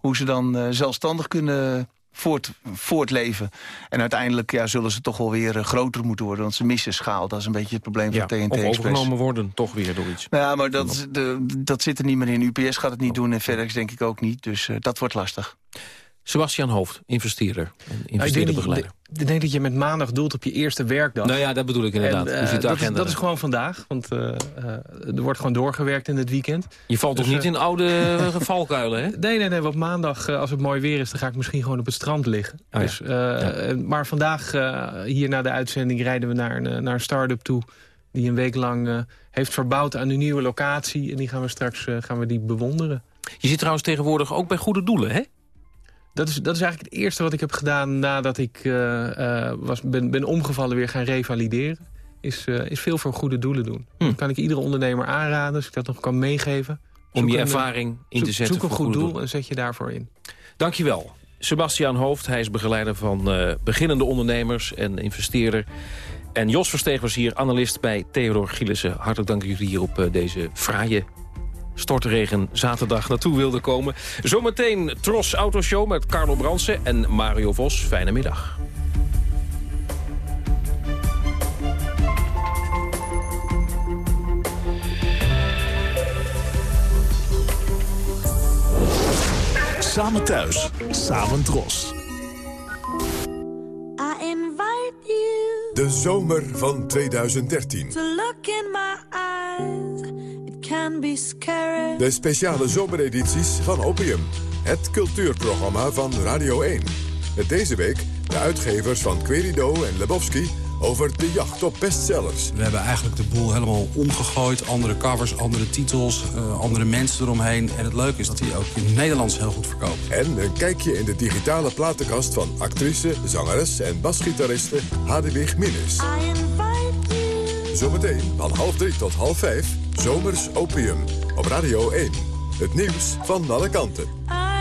Hoe ze dan eh, zelfstandig kunnen voort, voortleven. En uiteindelijk ja, zullen ze toch wel weer groter moeten worden. Want ze missen schaal. Dat is een beetje het probleem Ja, van TNT of Express. overgenomen worden, toch weer door iets. Nou ja, maar dat, de, dat zit er niet meer in. UPS gaat het niet doen en FedEx denk ik ook niet. Dus dat wordt lastig. Sebastian Hoofd, investeerder en Nou, ik, denk dat, investeerderbegeleider. je- ik denk dat je met maandag doelt op je eerste werkdag. Nou ja, dat bedoel ik inderdaad. En, eh, ziet de dat, is, dat is gewoon vandaag, want eh, eh, er wordt gewoon doorgewerkt in het weekend. Je valt toch Dus, niet eh, in oude eh, [LAUGHS] valkuilen, hè? Nee, nee, nee. Want maandag, eh, als het mooi weer is, dan ga ik misschien gewoon op het strand liggen. ja. dus, eh, eh, Maar vandaag, eh, hier na de uitzending, rijden we naar een, eh, naar een start-up toe... die een week lang eh, heeft verbouwd aan een nieuwe locatie. En die gaan we straks eh, gaan we die bewonderen. Je zit trouwens tegenwoordig ook bij goede doelen, hè? Dat is, dat is eigenlijk het eerste wat ik heb gedaan nadat ik eh, eh, was, ben, ben omgevallen weer gaan revalideren. Is, eh, is veel voor goede doelen doen. Hm. Dat kan ik iedere ondernemer aanraden, als ik dat nog kan meegeven. Om je een, ervaring in te zoek- zetten Zoek een voor goed doel en zet je daarvoor in. Dankjewel. Sebastian Hoofd, hij is begeleider van beginnende ondernemers en investeerder. En Jos Versteeg was hier analist bij Theodor Gielissen. Hartelijk dank jullie hier op deze fraaie stortregen zaterdag naartoe wilde komen. Zometeen Tros Autoshow met Carlo Bransen en Mario Vos. Fijne middag. Samen thuis, samen Tros. You De zomer van 2013. to look in my eyes. It can be scary. De speciale zomeredities van Opium. Het cultuurprogramma van Radio 1. Met deze week de uitgevers van Querido en Lebowski over de jacht op bestsellers. We hebben eigenlijk de boel helemaal omgegooid. Andere covers, andere titels, eh, andere mensen eromheen. En het leuke is dat hij ook in het Nederlands heel goed verkoopt. En een kijkje in de digitale platenkast van actrice, zangeres en basgitariste Hadewig Minnes. Zometeen van half drie tot half vijf, Zomers Opium. Op Radio 1. Het nieuws van alle kanten.